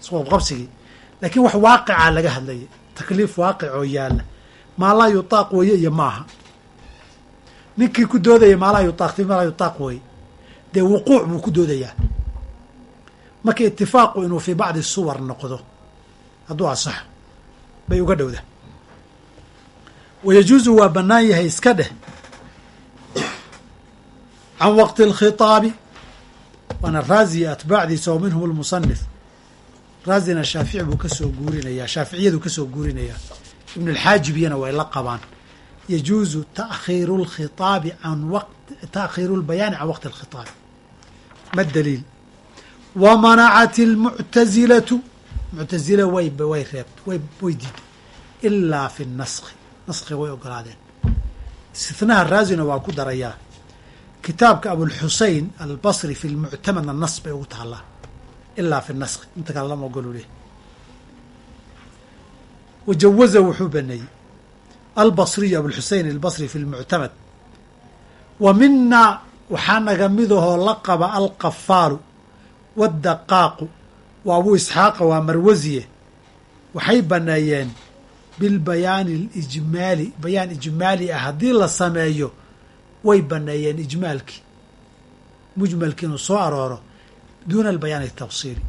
Speaker 1: isqobqabsigii laakiin wax waaqicaa laga hadlaya takliif waaqic oo yaalla. Maa laa yutaaq weeye iyo maaha. Ninkii ku doodaya maa laa yutaaq fi maa laa yutaaq weeye dee wuquuc buu ku doodayaa. Marka itifaaqu inuu fii bacdi suwar noqdo hadduu asaxo bay uga dhowda wayajuusu waa bannaan yahay iska dheh can waqti alkhitaabi waana raaziya atbaacdiisa oo minhum almusanif raazina shaafici buu ka soo guurinayaa shaaficiyadu ka soo guurinayaa ibn alxaajibiyana way la qabaan yajuusu taakhiiru lkhitaabi can waq taakhiiru lbayaani can waqti alkhitaabi ma daliil wa manacat almuctazilatu muctazila way way reebt way way diiday ilaa fi naskhi naskhi way ogolaadeen. Istinaha raazina waa ku darayaa. Kitaabka abulxusein albasri fi lmuctamadna nas bay ugu taallaa. Ilaa fi naskhi inta kale lama ogolu leh wajawaza wuxuu baneeyey. Albasriyu abulxusein albasri fi lmuctamad wa minaa waxaa naga midahoo la qaba alqafaalu waddaqaaqu waa abuu isxaaqa waa marwasiye waxay baneeyeen bilbayaani alijmaali bayaan ijmaali ah. Haddii la sameeyo way baneeyeen ijmaalkii. Mujmalkii inuu soo arooro duuna albayaan atafsiili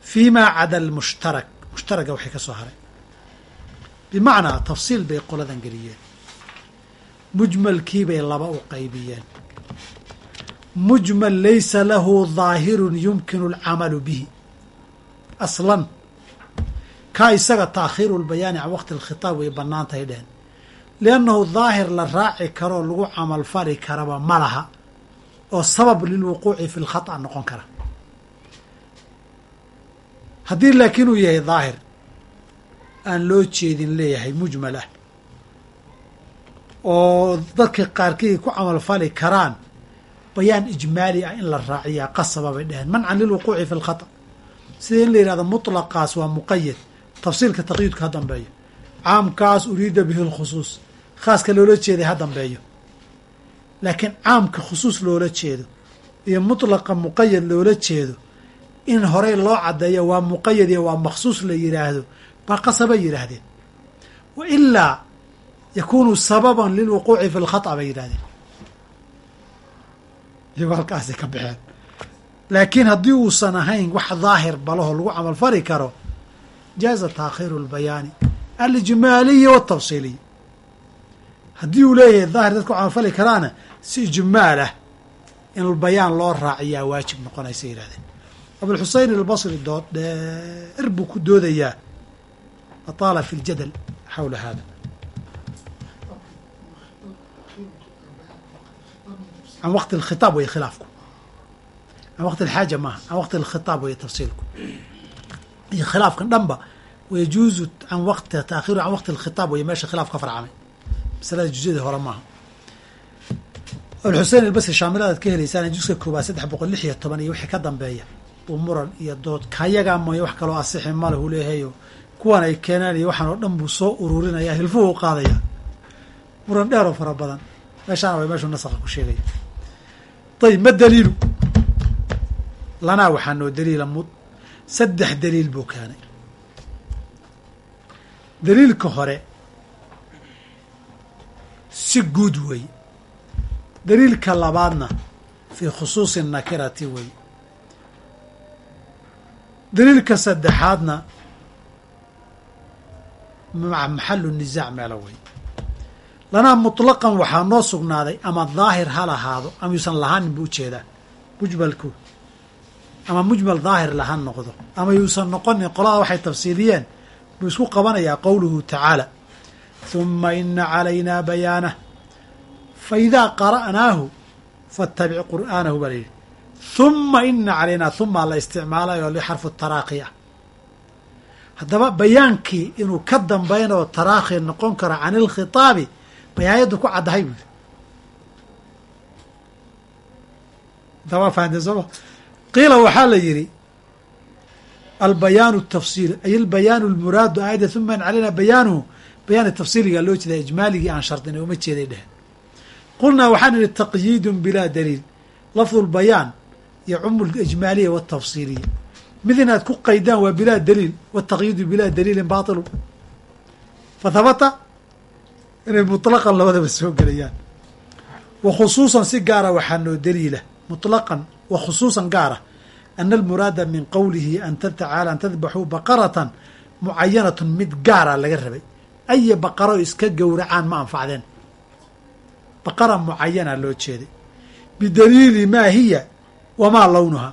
Speaker 1: fii cada almushtarak mushtaraga waxay ka soo haray. Bimacnaa tafsiil bay qoladan geliyeen. Mujmalkiibay laba u qaybiyeen. Mujmal laysa lahu daahirun yumkinu alcamalu bihi. Aslan kaa isaga taakhiiru lbayaani can waqti alkhitaab way bannaan tahay dhehen liannahu daahir la raaci karoo lagu camal fali karaba ma laha oo sabab lilwuquuci fi lkhata noqon kara. Haddii laakiin uu yahay daahir aan loo jeedin leeyahay mujmal ah oo dadka qaarkii ku camal fali karaan bayaan ijmaali ah in la raaciyaa qasaba bay dheheen. Mancan lilwuquuci fi lkhata sida in la yidhahdo mutlaqaas waa muqayad tafsiilka taqyiidku ha dambeeyo. Caamkaas uriida bihi lkhusuus khaaska loola jeeday ha dambeeyo. Laakiin caamka khusuus loola jeedo iyo mutlaqa muqayad loola jeedo in horey loo caddeeyo waa muqayad iyo waa makhsuus la yidhaahdo baa qasabay yidhaahdeen wa ilaa yakuunu sababan lilwuquuci fi lkhata bay yidhahdeen iyagoo halkaasay ka baxeen. Laakiin haddii uusan ahayn wax daahir balaho lagu camal fali karo jaaza taakhiiru lbayaani alijmaaliyi watafsiiliy haddii uu leeyahay daahir dadku camalfali karaana si ijmaal ah in bayaan loo raaciyaa waajib noqonaysa yidhahdeen abulxusein albasri dood dheer buu ku doodayaa ataala fi ljadal xawla hada can waqti alkhitaab waya khilaafku can waqti alxaaja maaha can waqti alkhitaab waya tafsiilku iyo khilaafkan dhanba wayajuuzu can waqti taakhiru can waqti alkhitaab waya meesha khilaaf ka farcamay. Masalada juziyadii hore maaha. Abulxusein albasri shaamilada ad ka helaysaan juska koobaad saddex boqol lix iyo toban iyo wixii ka dambeeya uu muran iyo dood kayagaa mooya wax kaloo asixi maleh uu leeyahayo kuwan ay keenaan iyo waxaan oo dhan buu soo ururinaya hilfuhu u qaadaya. Muran dheer oo fara badan. Meeshaana way meeshuu nasaqa ku sheegaya. Ayib ma daliilu? Lanaa waxaa noo daliila mud saddex daliil buu keenay. Daliilka hore si guud wey. Daliilka labaadna fii khusuusi nakirati wey. Daliilka saddexaadna maca maxalu nisaac meelo wey. Lanaa mutlaqan waxaa noo sugnaaday ama daahir ha lahaado ama yuusan lahaanin buu u jeedaa mujmalku ama mujmal daahir laha noqdo ama yuusan noqonin qolada waxay tafsiiliyeen buu isku qabanayaa qowluhu tacaala. Huma ina calaynaa bayaanah fa idaa qara'naahu faatabic qur'aanahu baa layidhi huma ina calaynaa humaa la isticmaalayo lixarfu taraaqi ah haddaba bayaankii inuu ka dambayn oo taraakhi noqon karo can ilkhitaabi bay aayaddu ku caddahay buuri dama fahamtee sooma qiila waxaa la yidhi albayaanu tafsiil ay albayaanu almuraadu aayadda huma in calayna bayaanuhu bayaani tafsiiligaa loo jeeda ijmaaligii aan shardinay uma jeeday dhehen. Qulnaa waxaan idhi taqyiidun bilaa daliil lafdu lbayaan yacumu alijmaaliya waltafsiiliya mid inaad ku qaydaan waa bilaa daliil wataqyiidu bilaa daliilin baatilu. Fa habata inay mutlaqan labadaba soo gelayaan. Wa khusuusan si gaara waxaa noo daliila mutlaqan wa khusuusan gaara ana almuraada min qowlihi an tacaala an tadbaxuu baqaratan mucayanatun mid gaara laga rabay. Aya baqaro iska gowracaan ma anfacdeen. Baqara mucayana loo jeeday. Bidaliili maa hiya wamaa lownuha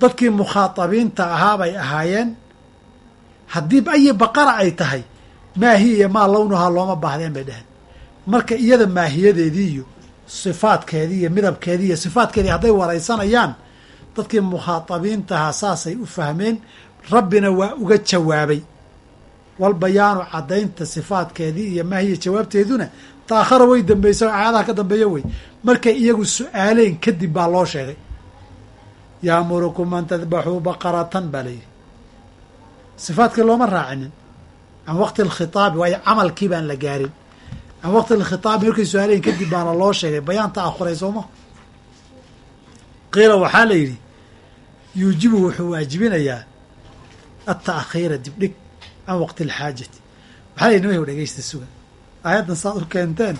Speaker 1: dadkii mukhaatabiinta ahaa bay ahaayeen. Haddii ayi baqara ay tahay maahiya iyo maa lownuhaa looma baahdeen bay dheheen marka iyada maahiyadeedii iyo sifaadkeedii iyo midabkeedii iyo sifaadkeedii hadday waraysanayaan dadkii mukhaatabiintahaa saasay u fahmeen rabbina waa uga jawaabay. Walbayaanu caddaynta sifaadkeedii iyo maahiya jawaabteeduna taakhara way dambaysa aayadaha ka dambeeya wey. Markay iyagu su'aaleen kadib baa loo sheegay. Yaamurukum an tadbaxuu baqaratan baa layidhi sifaadkii looma raacinin can waqti alkhitaabi waayo camalkii baan la gaarin can waqti alkhitaabi markay su'aalayn kadib baana loo sheegay bayaan ta'ahuray sooma qiila waxaa la yidhi yuujibu wuxuu waajibinayaa alta'khiira dibdhig can waqti alxaajati waxaa la yidhi nimahu dhegeysta suga aayaddan saad u keenteen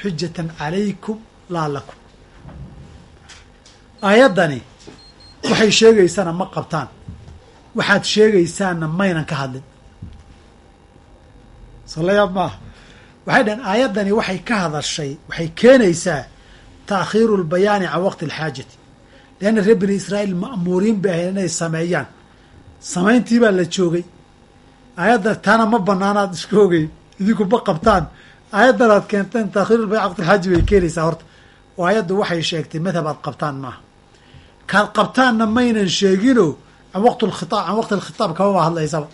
Speaker 1: xujatan calaykum laa lakum aayaddani waxay sheegaysaana ma qabtaan. Waxaad sheegaysaanna maynan ka hadlin. Soo yaab maaha waxay dhaheen aayaddani waxay ka hadashay waxay keenaysaa taakhiiru lbayaani can waqti alxaajati. Leanna reer bani israa'iil ma'muuriin bay ahayd inay sameeyaan. Samayntii baa la joogay. Aayadda taana ma banaanaad isku ogeyn idinku ma qabtaan. Aayaddan aad keenteen taakhiiru lbayan can waqti alxaaji bay keenaysaa horta. Oo aayaddu waxay sheegtay madhab aad qabtaan maaha. Kaad qabtaanna maynan sheegino can waqti lkhitaab can waqti alkhitaab kamaba hadlaysaba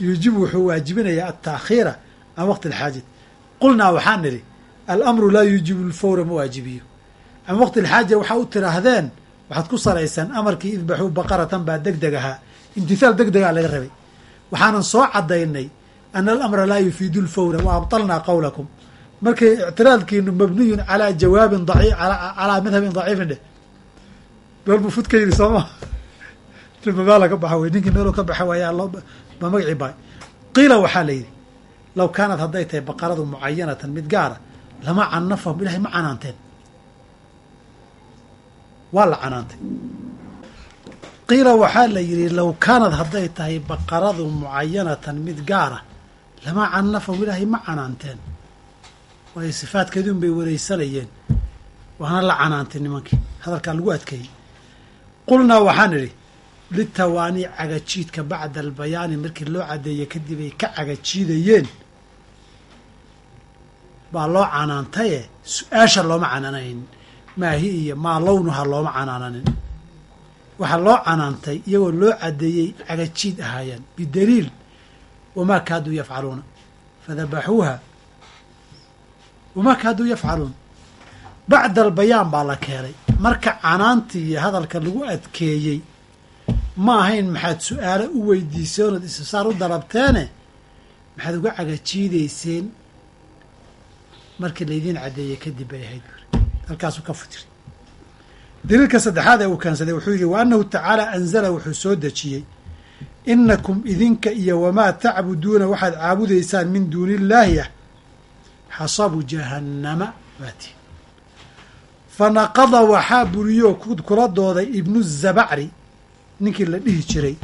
Speaker 1: yuujibu wuxuu waajibinayaa altaakhiira can waqti alxaajati qulnaa waxaan nidhi alamru laa yuujibu lfawra ma waajibiyo can waqti alxaaja waxaa u tiraahdeen waxaad ku salaysaan amarkii idbaxuu baqaratan baa deg deg ahaa imtithaal deg degaa laga rabay waxaanan soo caddaynay ana alamra laa yufiidu lfawra wa abطalnaa qowlakum markay ictiraadkiinu mabniyun calaa jawaabin calaa madhabin daciifin dheh meel buu fudka yidhi sooma mabaala ka baxa wey ninkii meeluu ka baxa waayaa ma magacii baay qiila waxaa la yidhi low kaanad hadday tahay baqaradu mucayanatan mid gaara lama canafahum ilahay ma canaanteen. Waa la canaantay. qiila waxaa la yidhi low kaanad hadday tahay baqaradu mucayanatan mid gaara lama canafahum ilaahay ma canaanteen. Waayo sifaadkeedun bay wareysanayeen waana la canaantay nimankii. Hadalkaa lagu adkeeyey. Qulnaa waxaan idhi litawaanii cagajiidka bacda albayaani markii loo caddeeyey kadib ay ka cagajiidayeen baa loo canaantaye su'aasha looma canaanayn maahi iyo maa lownuha looma canaananin waxaa loo canaantay iyagoo loo caddeeyey cagajiid ahaayeen bidaliil wamaa kaaduu yafcaluuna fadabaxuuha wamaa kaaduu yafcaluun bacda albayaan baa la keenay marka canaantii iyo hadalka lagu adkeeyey ma ahayn maxaad su'aalo u weydiiseen ood issaar u dalabteene? Maxaad uga cagajiidayseen? Markii laydiin caddeeyey kadib bay ahayd. Buuri halkaasuu ka futiray daliilka saddexaad ee uu keensaday wuxuu yidhi wa annahu tacaala anzala wuxuu soo dejiyey. Inakum idinka iyo wamaa tacbuduuna waxaad caabudaysaan min duuni illaahi ah. Xasabu jahannama baati fanaqada waxaa buriyoo kula dooday ibnu zabacri ninkii la dhihi jiray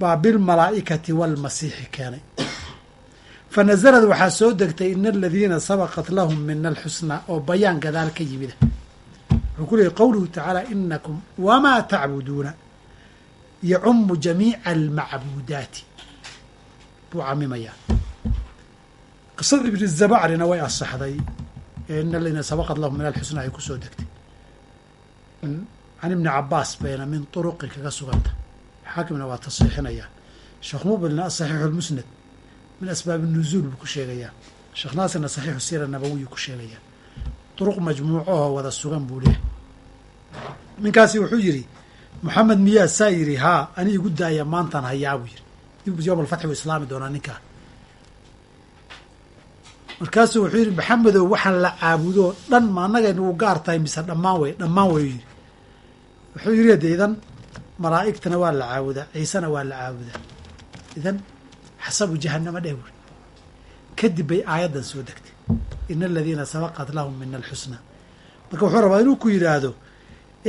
Speaker 1: baa bilmalaa'ikati waalmasiixi keenay. Fa nasalad waxaa soo degtay ina aladiina sabaqat lahum mina alxusnaa oo bayaan gadaal ka yimida wuxuu ku leeyay qowluhu tacaala inakum wamaa tacbuduuna yacumu jamiica almacbuudaati buu camimayaa. Qisada ibni zabacrina way asaxday ina aladiina sabaqat lahum min alxusnaa ay ku soo degtay can ibni cabaas bayna min turuqin kaga suganta xaakimna waa tasiixinayaa sheekh mubilna asaxiixu lmusnad min asbaabi nuzuul buu ku sheegayaa sheekh naasirna saxiixu siira nabawiyu ku sheegayaa duruq majmuucahoo wada sugan buu leehay ninkaasi wuxuu yidhi moxamed miyaa saa yidhi haa ani igu daaya maantaan hayaa buu yidhi dib yowm alfatxi buu islaami doonaa ninkaa markaasuu wuxuu yidhi maxamedow waxaan la caabudoo dhan ma annaga nagu gaar tahay mise dhammaan wey dhammaan way yidhi wuxuu yidhi de idan malaa'igtana waa la caabudaa ciisena waa la caabudaa idan xasabu jahannama dheh buuri kadib bay aayaddan soo degtay. Ina aladiina sabaqat lahum mina alxusnaa marka wuxuu rabaa inuu ku yidhaahdo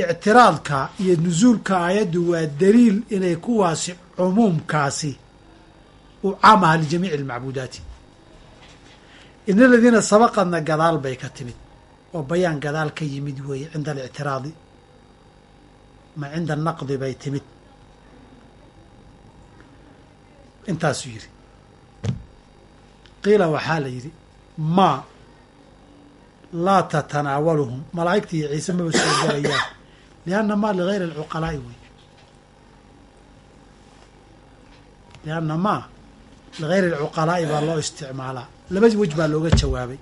Speaker 1: ictiraadka iyo nusuulka aayaddu waa daliil inay kuwaasi cumuumkaasi uu caam aha lijamiici almacbuudaati. Ina aladiina sabaqadna gadaal bay ka timid oo bayaan gadaal ka yimid weeye cinda alictiraadi ma cinda naqdi bay timid. Intaasuu yidhi. Qiila waxaa la yidhi maa laa tatanaawaluhum malaa'igta iyo ciise maba soo gelayaan lianna maa ligayri alcuqalaa'i wey lianna maa ligayri alcuqalaa'i baa loo isticmaalaa. Laba wej baa looga jawaabay.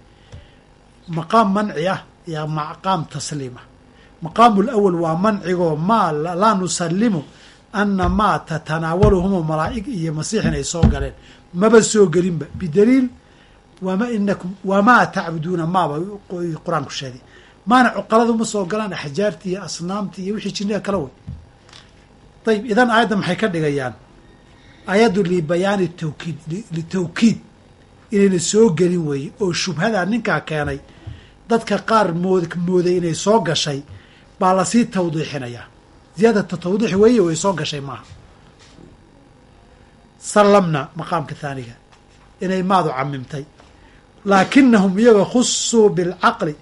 Speaker 1: Maqaam manci ah iyo maqaam tasliim ah maqaamu lawal waa mancigoo maa laa nusalimu ana maa tatanaawaluhumu malaa'ig iyo masiix inay soo galeen. Maba soo gelinba. Bidaliil wama inakum wamaa tacbuduuna maaba qur'aanku sheegay. Maana cuqaladu ma soo galaan axjaarti iyo asnaamti iyo wixii jinniga kala wey. Ayib idan aayadda maxay ka dhigayaan? Aayaddu libayaani tawkiid litawkiid inayna soo gelin weeye oo shubhadaa ninkaa keenay. Dadka qaar mood mooday inay soo gashay baa la sii tawdiixinayaa ziyaadata tawdiix weeye way soo gashay maaha. Sallamna maqaamka thaaniga inay maadu camimtay laakinahum iyaga khusuu bilcaqli.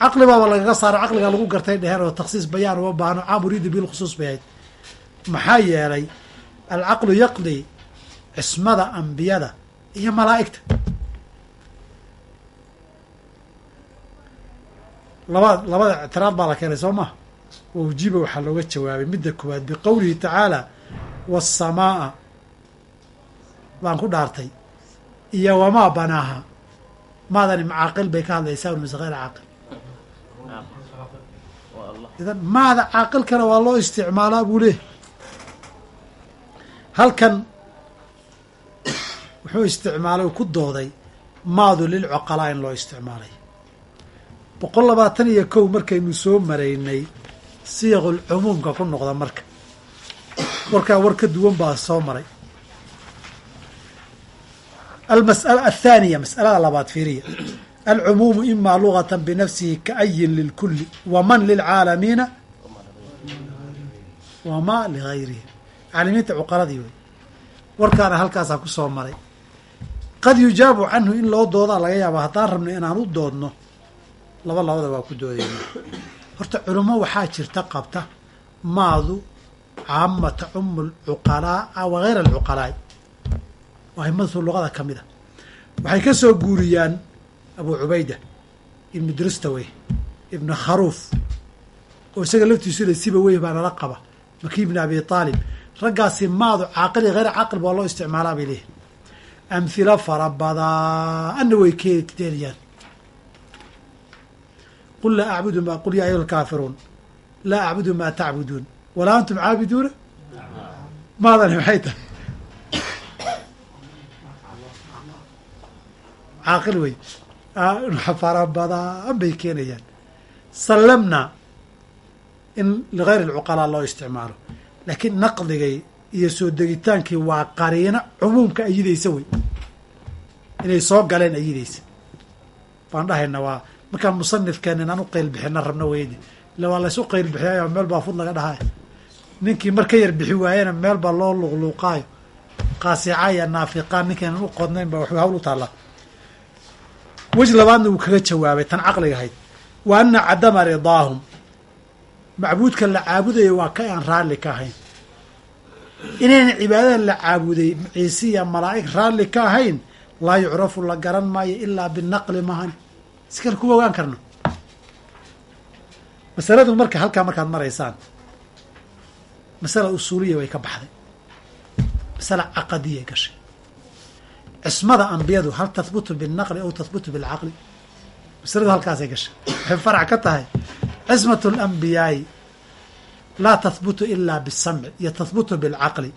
Speaker 1: Caqli baaba lagaga saaro caqliga lagu gartay dheheen oo takhsiis bayaan uma baahno caam uriidu bilkhusuus bay ahayd. Maxaa yeelay alcaqlu yaqdi cismada ambiyada iyo malaa'igta labada labada ictiraad baa la keenay soo maha wa ujiiba waxaa looga jawaabay. Midda koowaad biqowlihi tacaala waasamaaa baan ku dhaartay. Iyo wamaa banaaha? Maadani macaaqil bay ka hadlaysaa mise hayr caaqil. Idan maada caaqilkana waa loo isticmaalaa buu leehay halkan wuxuu isticmaalay ku dooday maadu lilcuqalaa in loo isticmaalay boqol labaatan iyo kow markaynu soo maraynay siiqul ku noqda marka. Warkaa war ka duwan baa soo maray. Almas'ala athaaniya mas'alada labaad fiiriya. Alcumuumu ima lugata binafsihi kaayin lilkuli waman lilcaalamiina wama ligayrihi caalimiinta cuqaladii wey warkaana halkaasaa ku soo maray. Qad yujaabu canhu in loo doodaa laga yaaba haddaan rabno inaan u doodno laba labada waa ku doodayna horta culummo waxaa jirta qabta maadu caama tacumu alcuqalaa'a wa hayra alcuqalaa'i. Waa himatu luqada ka mid a waxay ka soo guuriyaan abu cubayda ibnu dristawey ibnu kharuuf oo isaga laftiisu le siba wey baa nala qaba. Maki ibni abi aalib raggaasi maadu caaqil iyo hayr caaqil baa loo isticmaalaa bay leeyihiin amhilo fara badanna way keenayaan qul laa acbudu ma qul yaa ayuha alkaafiruun laa acbudu maa tacbuduun walaa antum caabiduuna maadani maxay tahay caaqil wey fara badaan bay keenayaan sallamna in ligayr alcuqalaa loo isticmaalo laakiin naqdigay iyo soo degitaankii waa qariino cumuumka ayidaysa wey inay soo galeen ayidaysa baan dhahayna waa markaan musanifkeena inaan u qeyl bixina rabno weydi illa waa laysu qeyl bixiyayo meel baa fud laga dhahayo ninkii mar ka yar bixi waayena meel baa loo luqluuqaayo qaasica iyo naafiqaan ninkaynan u qodnayn baa waxba hawl u taallaa wej labaadna wuu kaga jawaabay tan caqliga ahayd. Wa ana cadama ridaahum. Macbuudka la caabudayo waa ka aan raalli ka ahayn. Inayna cibaadadan la caabuday ciisiya malaa'ig raalli ka ahayn laa yucrafu la garan maayo ilaa binaqli mahan si kale kuwa ogaan karno. Masaladu marka halkaa markaad maraysaan masala usuuliya way ka baxday. Masala caqadiyay gashay. Cismada ambiyadu hal tahbutu bilnaqli aw tahbutu bilcaqli masaladu halkaasay gashay. Waxay farac ka tahay cismat اlambiyaai laa tahbutu ilaa bisamci iyo tahbutu bilcaqli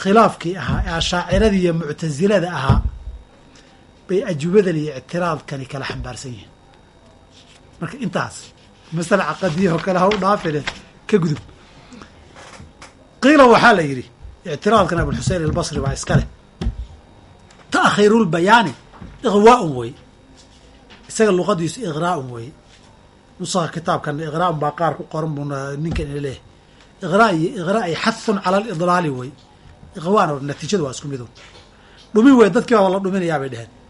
Speaker 1: khilaafkii ahaa ee ashaaciradii iyo muctasilada ahaa bay ajubadan iyo ictiraadkani kala xambaarsan yihiin. Marka intaas masala caqadiya oo kale ha u dhaafine ka gudub. Qiila waxaa la yidhi ictiraadkan abulxusein albasri baa iska leh. Taakhiru lbayaani iqwaaun wey isaga luqadiisu iqraa'un wey nusaha kitaabkana iqraa'un baa qaar ku qoran buuna ninkan ina leeyahay. Iqraa iyo iqraa iyo xathun cala alidlaali wey iqwaana natiijadu waa isku midun dhumin wey dadkii baaba la dhuminayaa bay dheheen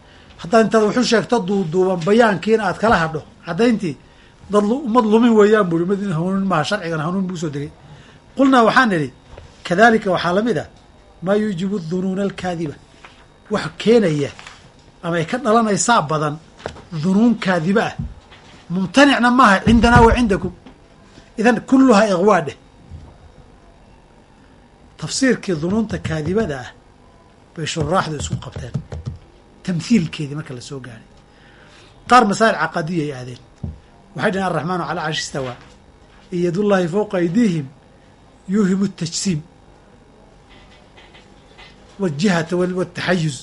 Speaker 1: haddaad intaad wuxu sheegto duuduuban bayaankiina aad kala hadho. Caddayntii dad ummad lumin weeyaan buri mad hanuunin maaha sharcigan hanuun buu u soo degay. Qulnaa waxaan nidhi kadalika waxaa la mid a maa yuujibu dunuuna alkaadiba. Wax keenaya ama ay ka dhalanaysaa badan dunuun kaadiba ah. Mumtanicna maaha cindanaa wa cindakum. Idan kulluhaa iqwaa dheh tafsiirkii dunuunta kaadibada ah bay shuraaxdu isku qabteen tamhiilkeedii marka la soo gaaray. Qaar masaa'il caqadiyay aadeen. Waxay dhaheen alraxmaanu calaa carshi istawaa. In yadullaahi fowqa aydiihim yuuhimu اtajsiim waljihata wataxayuz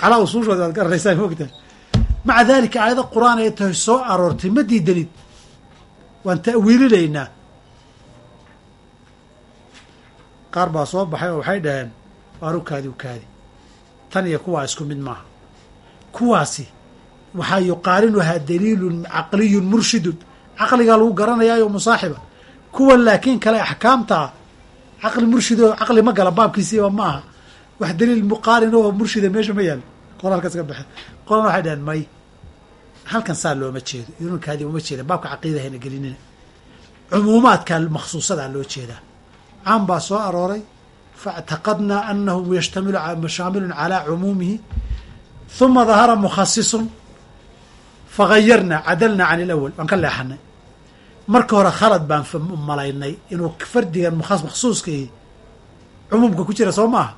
Speaker 1: calaa usuushooda waad garanaysaa moogtaa maca dalika aayado qur'aan ay tahay soo aroortay ma diidanid waan ta'wiilinaynaa qaar baa soo baxay oo waxay dhaheen waaru kaadi u kaadi tan iyo kuwaa isku mid maaha. Kuwaasi waxaa yuqaarinuhaa daliilun caqliyun murshidun. Caqligaa lagu garanayaayo musaaxiba. Kuwan laakiin kale axkaamtaa caqli murshidoo caqli ma gala baabkiisiiba ma aha. Wax daliil muqaarin oo murshida meesha ma yaalo qola halkaas ka baxe qolana waxay dhaheen may halkan saa looma jeedo. Yununkaadi uma jeeda baabka caqiida hayna gelinina. Cumuumaadka maksuusadaa loo jeedaa. Caan baa soo arooray faاctaqadnaa anahu yashtamilu shaamilun calaa cumuumihi huma dahara mukhasisun fagayarna cadalna can ilawal waan ka leexanay marka hore khalad baan malaynay inuu fardigan maksuuskii cumuumka ku jira soo maaha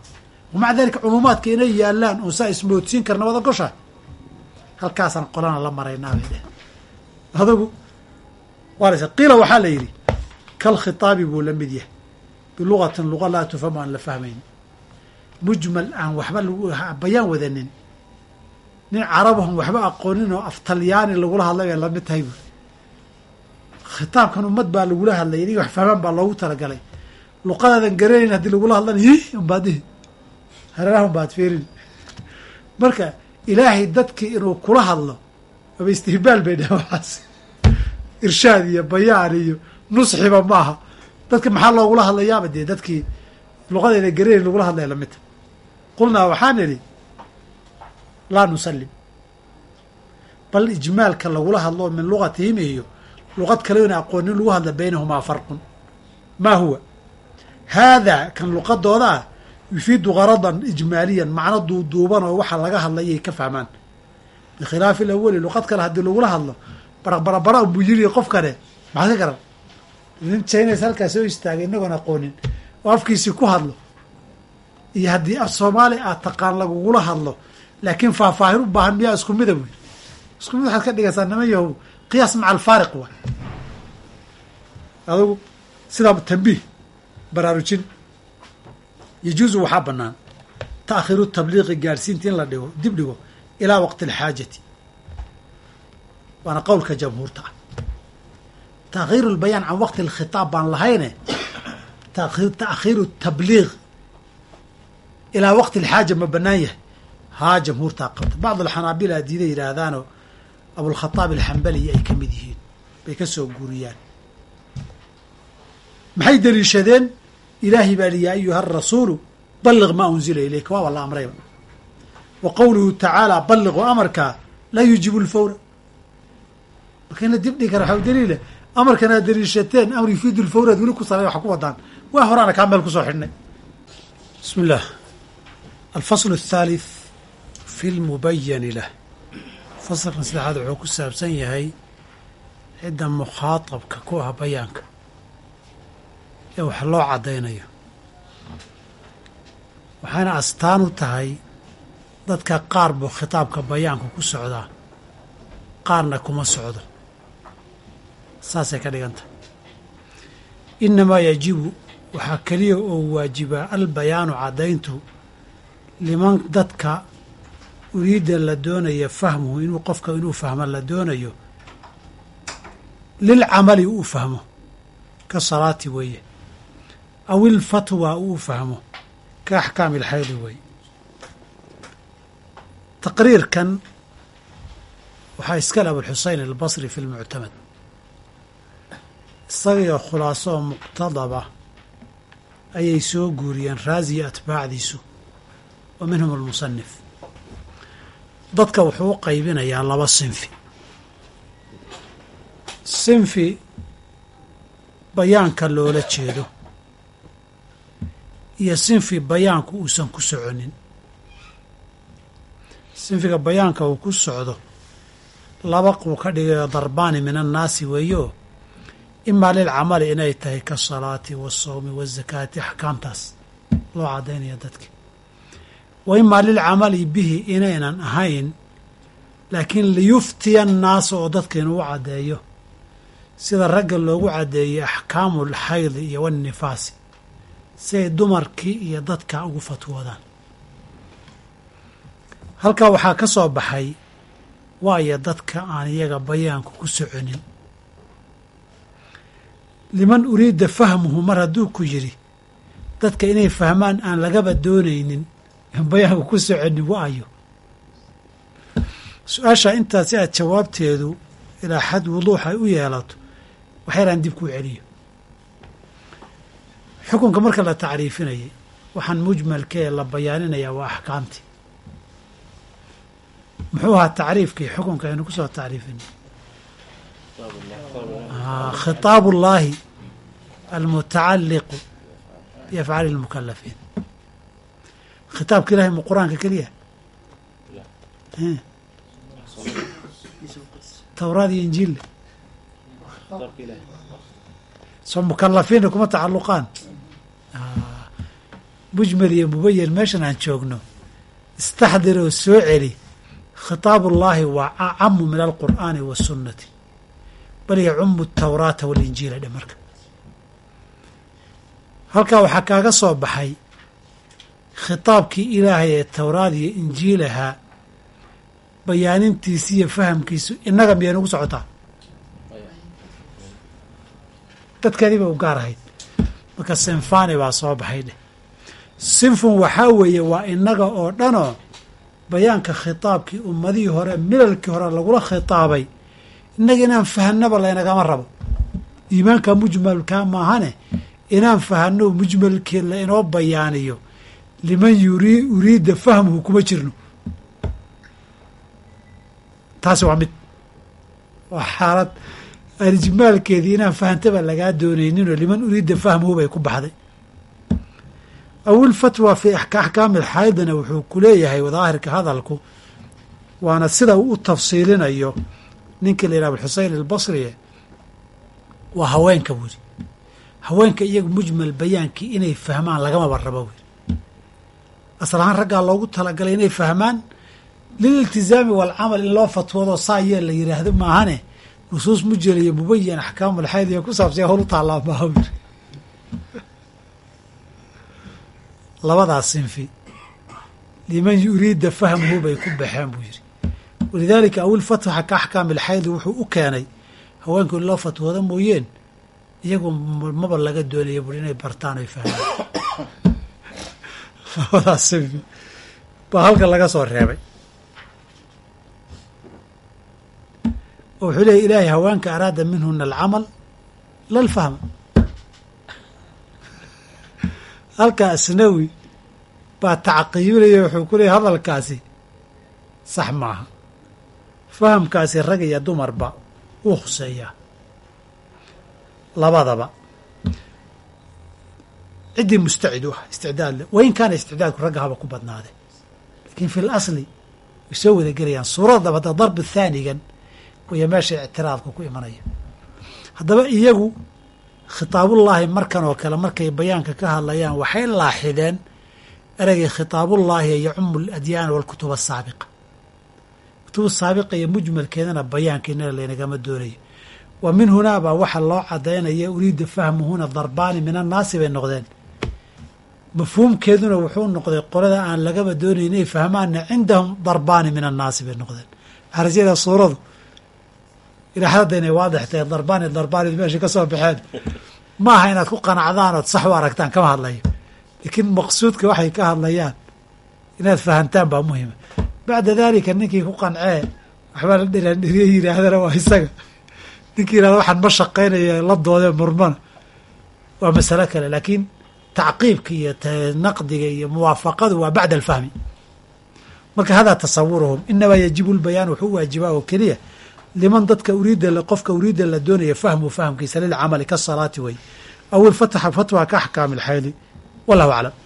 Speaker 1: wamaca dalika cumuumaadka inay yaalaan oon saa ismoodsiin karna wada gosha halkaasaan qolana la maraynaa bay dheh adugu waalays qiila waxaa la yidhi kal khitaabi buu la mid yahay bilugatin luga laa tufhamu aan la fahmayn mujmal aan waxba bayaan wadanin nin carabahon waxba aqoonin oo af lagula hadlay bay la mid tahay buuri khitaabkan ummad baa lagula hadlay inay wax fahmaan baa loogu talagalay luqadaadan garanayn haddii lagula hadlana hi unbaad dihi hareerahun baad fiirin marka ilaahay dadkii inuu kula hadlo aba istihbaal bay dheh waxaas irshaad iyo bayaan iyo nusxiba maaha dadka maxaa loogula hadlayaaba dee? Dadkii luqadayna garanayn lagula hadlaya lamidta qulnaa waxaan idhi laa nusallim. Bal ijmaalka lagula hadlo min lugatihim iyo luqad kaleona aqoonin lagu hadla baynahumaa farqun. Maa huwa? Haadaa kan luqadooda ah yufiidu garadan ijmaaliyan macno duuduuban oo waxa laga hadlayay ka fahmaan. Bikhilaafi alawali luqad kale haddii lagula hadlo baraqbarabara buu yiri qofkane maxaad ka garan nin chines halkaa soo istaagay inagoon aqoonin oo afkiisii ku hadlo. Iyo haddii af soomaali aad taqaan lagugula hadlo laakiin faahfaahin u baahan miyaa isku mida buy isku mid waxaad ka dhigaysaa niman yahow qiyaas maca alfaariq waay. Adugu sidaa tambiih baraarujin. Yajuusu waxaa bannaan. Taakhiru tabliiqi gaadhsiinta in la dhigo dib dhigo ilaa waqti alxaajati. Waana qowlka jamhuurta. ah taakhiiru lbayaan can waqti alkhitaab baan lahayne taakhiiru tabliiq ilaa waqti alxaaja ma bannaan yahay haa jamhuurtaa qabta bacd alxanaabila diiday yidhaahdaanoo abulkhataab alxambali ay ka mid yihiin bay ka soo guuriyaan maxay deliishadeen ilaahay baa li yaa ayuha arasuulu balliq maa unzila ilayka waaba la amrayba wa qowluhu tacaala balliqu amarkaa laa yujibu lfawra marka in la dib dhigi kara waxaa u daliila amarkan aad dariishateen amr yufiidu lfawraad weli ku sala wax ku wadaan. Waa horaana kaa meel ku soo xidhnay. Bismi illah alfasl athaalith fi lmubayani lah. Fasalkan saddexaad wuxuu ku saabsan yahay cidda mukhaadabka ku ah bayaanka. Ee wax loo caddaynayo. Waxayna astaan u tahay dadka qaar buu khitaabka bayaanku ku socdaa. Qaarna kuma socdo saasay ka dhigan tahay inamaa yajibu waxaa keliya oo waajibaa albayaanu caddayntu liman dadka uriidda la doonaya fahmuhu inuu qofka inuu fahmo la doonayo lilcamali uu fahmo ka salaati weeye. Aw ilfatwa uu fahmo ka axkaami ilxaydi weeye. Taqriirkan waxaa iskale abulxuseyn albasri fi lmuctamad isagaiyo khulaaso oo muqtadaba ayay soo guuriyeen raasiya atbaacdiisu wa minhum almusanif dadka wuxuu u qaybinayaa laba sinfi. Sinfi bayaanka loola jeedo iyo sinfi bayaanku uusan ku soconin. Sinfiga bayaanka uu ku socdo laba quu ka dhigayo darbaani min annaasi weeyo imaa lilcamali inay tahay ka salaati waasawmi waazakaati axkaamtaas loo caddaynaya dadki wa imaa lilcamali bihi inaynan ahayn laakiin liyuftiya annaasa oo dadka inuu caddeeyo. Sida ragga loogu caddeeyey axkaamu alxaydi iyo wannifaasi si ay dumarkii iyo dadka ugu fatwoodaan. Halkaa waxaa ka soo baxay waayo dadka aan iyaga bayaanku ku soconin liman uriida fahmuhu mar hadduu ku yidhi dadka inay fahmaan aan lagaba doonaynin bayaanku ku soconin waayo su'aasha intaas si aad jawaabteedu ilaa xad wuduux ay u yeelato waxyaalaan dib kuu celiyo. Xukunka marka la tacriifinayay waxaan mujmalka ee la bayaaninayaa waa axkaamtii. Muxuu ahaa tacriifkii xukunka aynu ku soo tacriifinay khitaab ullaahi almutacaliqu biafcaali lmukalafiin khitaabka ilahay ma qur'aanka keliya towraad iyo injiille soo mukalafiinna kuma tacaluqaan mujmal iyo mubayan meeshan aan joogno istaxdir oo soo celi khitaab ullaahi waa acamu min alqur'aani wasunnati bal yacumu atawraata walinjiila dhe marka. Halkaa waxaa kaaga soo baxay khitaabkii ilaahay ee towraad iyo injiilahaa bayaanintiisi iyo fahamkiisu innaga miyay nagu socotaa? Dadkaniba u gaar ahayd marka sinfani baa soo baxay dheh sinfun waxaa weeye waa innaga oo dhanoo bayaanka khitaabkii ummadihii hore milalkii hore lagula khitaabay innaga inaan fahanaba laynagama rabo. Iimaanka mujmalkaa maahane inaan fahano mujmalkii la inoo bayaaniyo liman yuri uriida fahmuhu kuma jirno. Taasi waa mid. Waa xaalad aan inaan fahantaba lagaa doonayninoo liman uriida fahmuhu bay ku baxday. Awil fatwa fi axkaami alxaydina wuxuu ku leeyahay daahirka hadalku waana sida uu u tafsiilinayo ninkii la yidhaha abulxuseyn albasriye waa haweenka buuri haweenka iyagu mujmal bayaankii inay fahmaan lagamaba rabo buuri asal ahaan raggaa loogu talagalay inay fahmaan lililtizaami walcamal in loo fatwoodo saa yee la yidhaahdo maahane nusuus mujel iyo mubayan axkaamulxayd iyo ku saabsan howl u taallaa maaha yiri labadaas sinfi liman yuriida fahmuhu bay ku baxeen buu yidhi walidaalika awil fatxa ka axkaami ilxaydi wuxuu u keenay haweenku in loo fatwoodo mooyeen iyagu maba laga doonaya buri inay bartaan oy fahmaan labadaas baa halka laga soo reebay oo wuxuu leeyay ilaahay haweenka araada minhuna alcamal lalfahma halkaa asnawi baa tacqiibinaya wuxuu ku leeyay hadalkaasi sax maaha fahamkaasi rag iyo dumarba wuu khuseeyaa labadaba. Ciddii mustacid u ah isticdaad le wain kaana isticdaadku ragga haba ku badnaade. Laakiin fi lasli way soo wada gelayaan suurada dabada darbi thaanigan waya meesha ictiraadku ku imanaya. Haddaba iyagu khitaabullaahi markan oo kale markay bayaanka ka hadlayaan waxay laaxideen ereygii khitaabullaahi yacumu aladyaana walkutub asaabiqa kutubu saabiqa iyo mujmalkeedana bayaankiinana laynagama doonayo. Wa min hunaa baa waxaa loo cadaynaya uriida fahmuhuna darbaani min annaasi bay noqdeen. Mafhuumkeeduna wuxuu noqday qolada aan lagaba doonayn inay fahmaana cindahum darbaani min annaasi bay noqdeen. Xarisyada suuradu ilaaxdada inay tahay darbaani darbaani meesha ka soo baxeen. Ma inaad ku qanacdaan ood sax u aragtaan kama hadlayo. Laakiin maqsuudka waxay ka hadlayaan inaad fahantaan baa muhima bacda dalika ninkii ku qancee waxbaa la dhiraandhiriye yidhaahdana waa isaga ninkii yihahda waxaan ma shaqaynaya la doodee murmana waa masalo kale laakiin tacqiibka iyo naqdiga iyo muwaafaqadu waa bacda alfahmi marka hadaa tasawuruhum inamaa yajibu lbayaan wuxuu waajibaa oo keliya liman dadka uriida qofka uriida la doonaya fahmu fahmkiisa lilcamali kasalaati wey aw ilfatxa fatwa ka axkaami alxayli wallahu aclam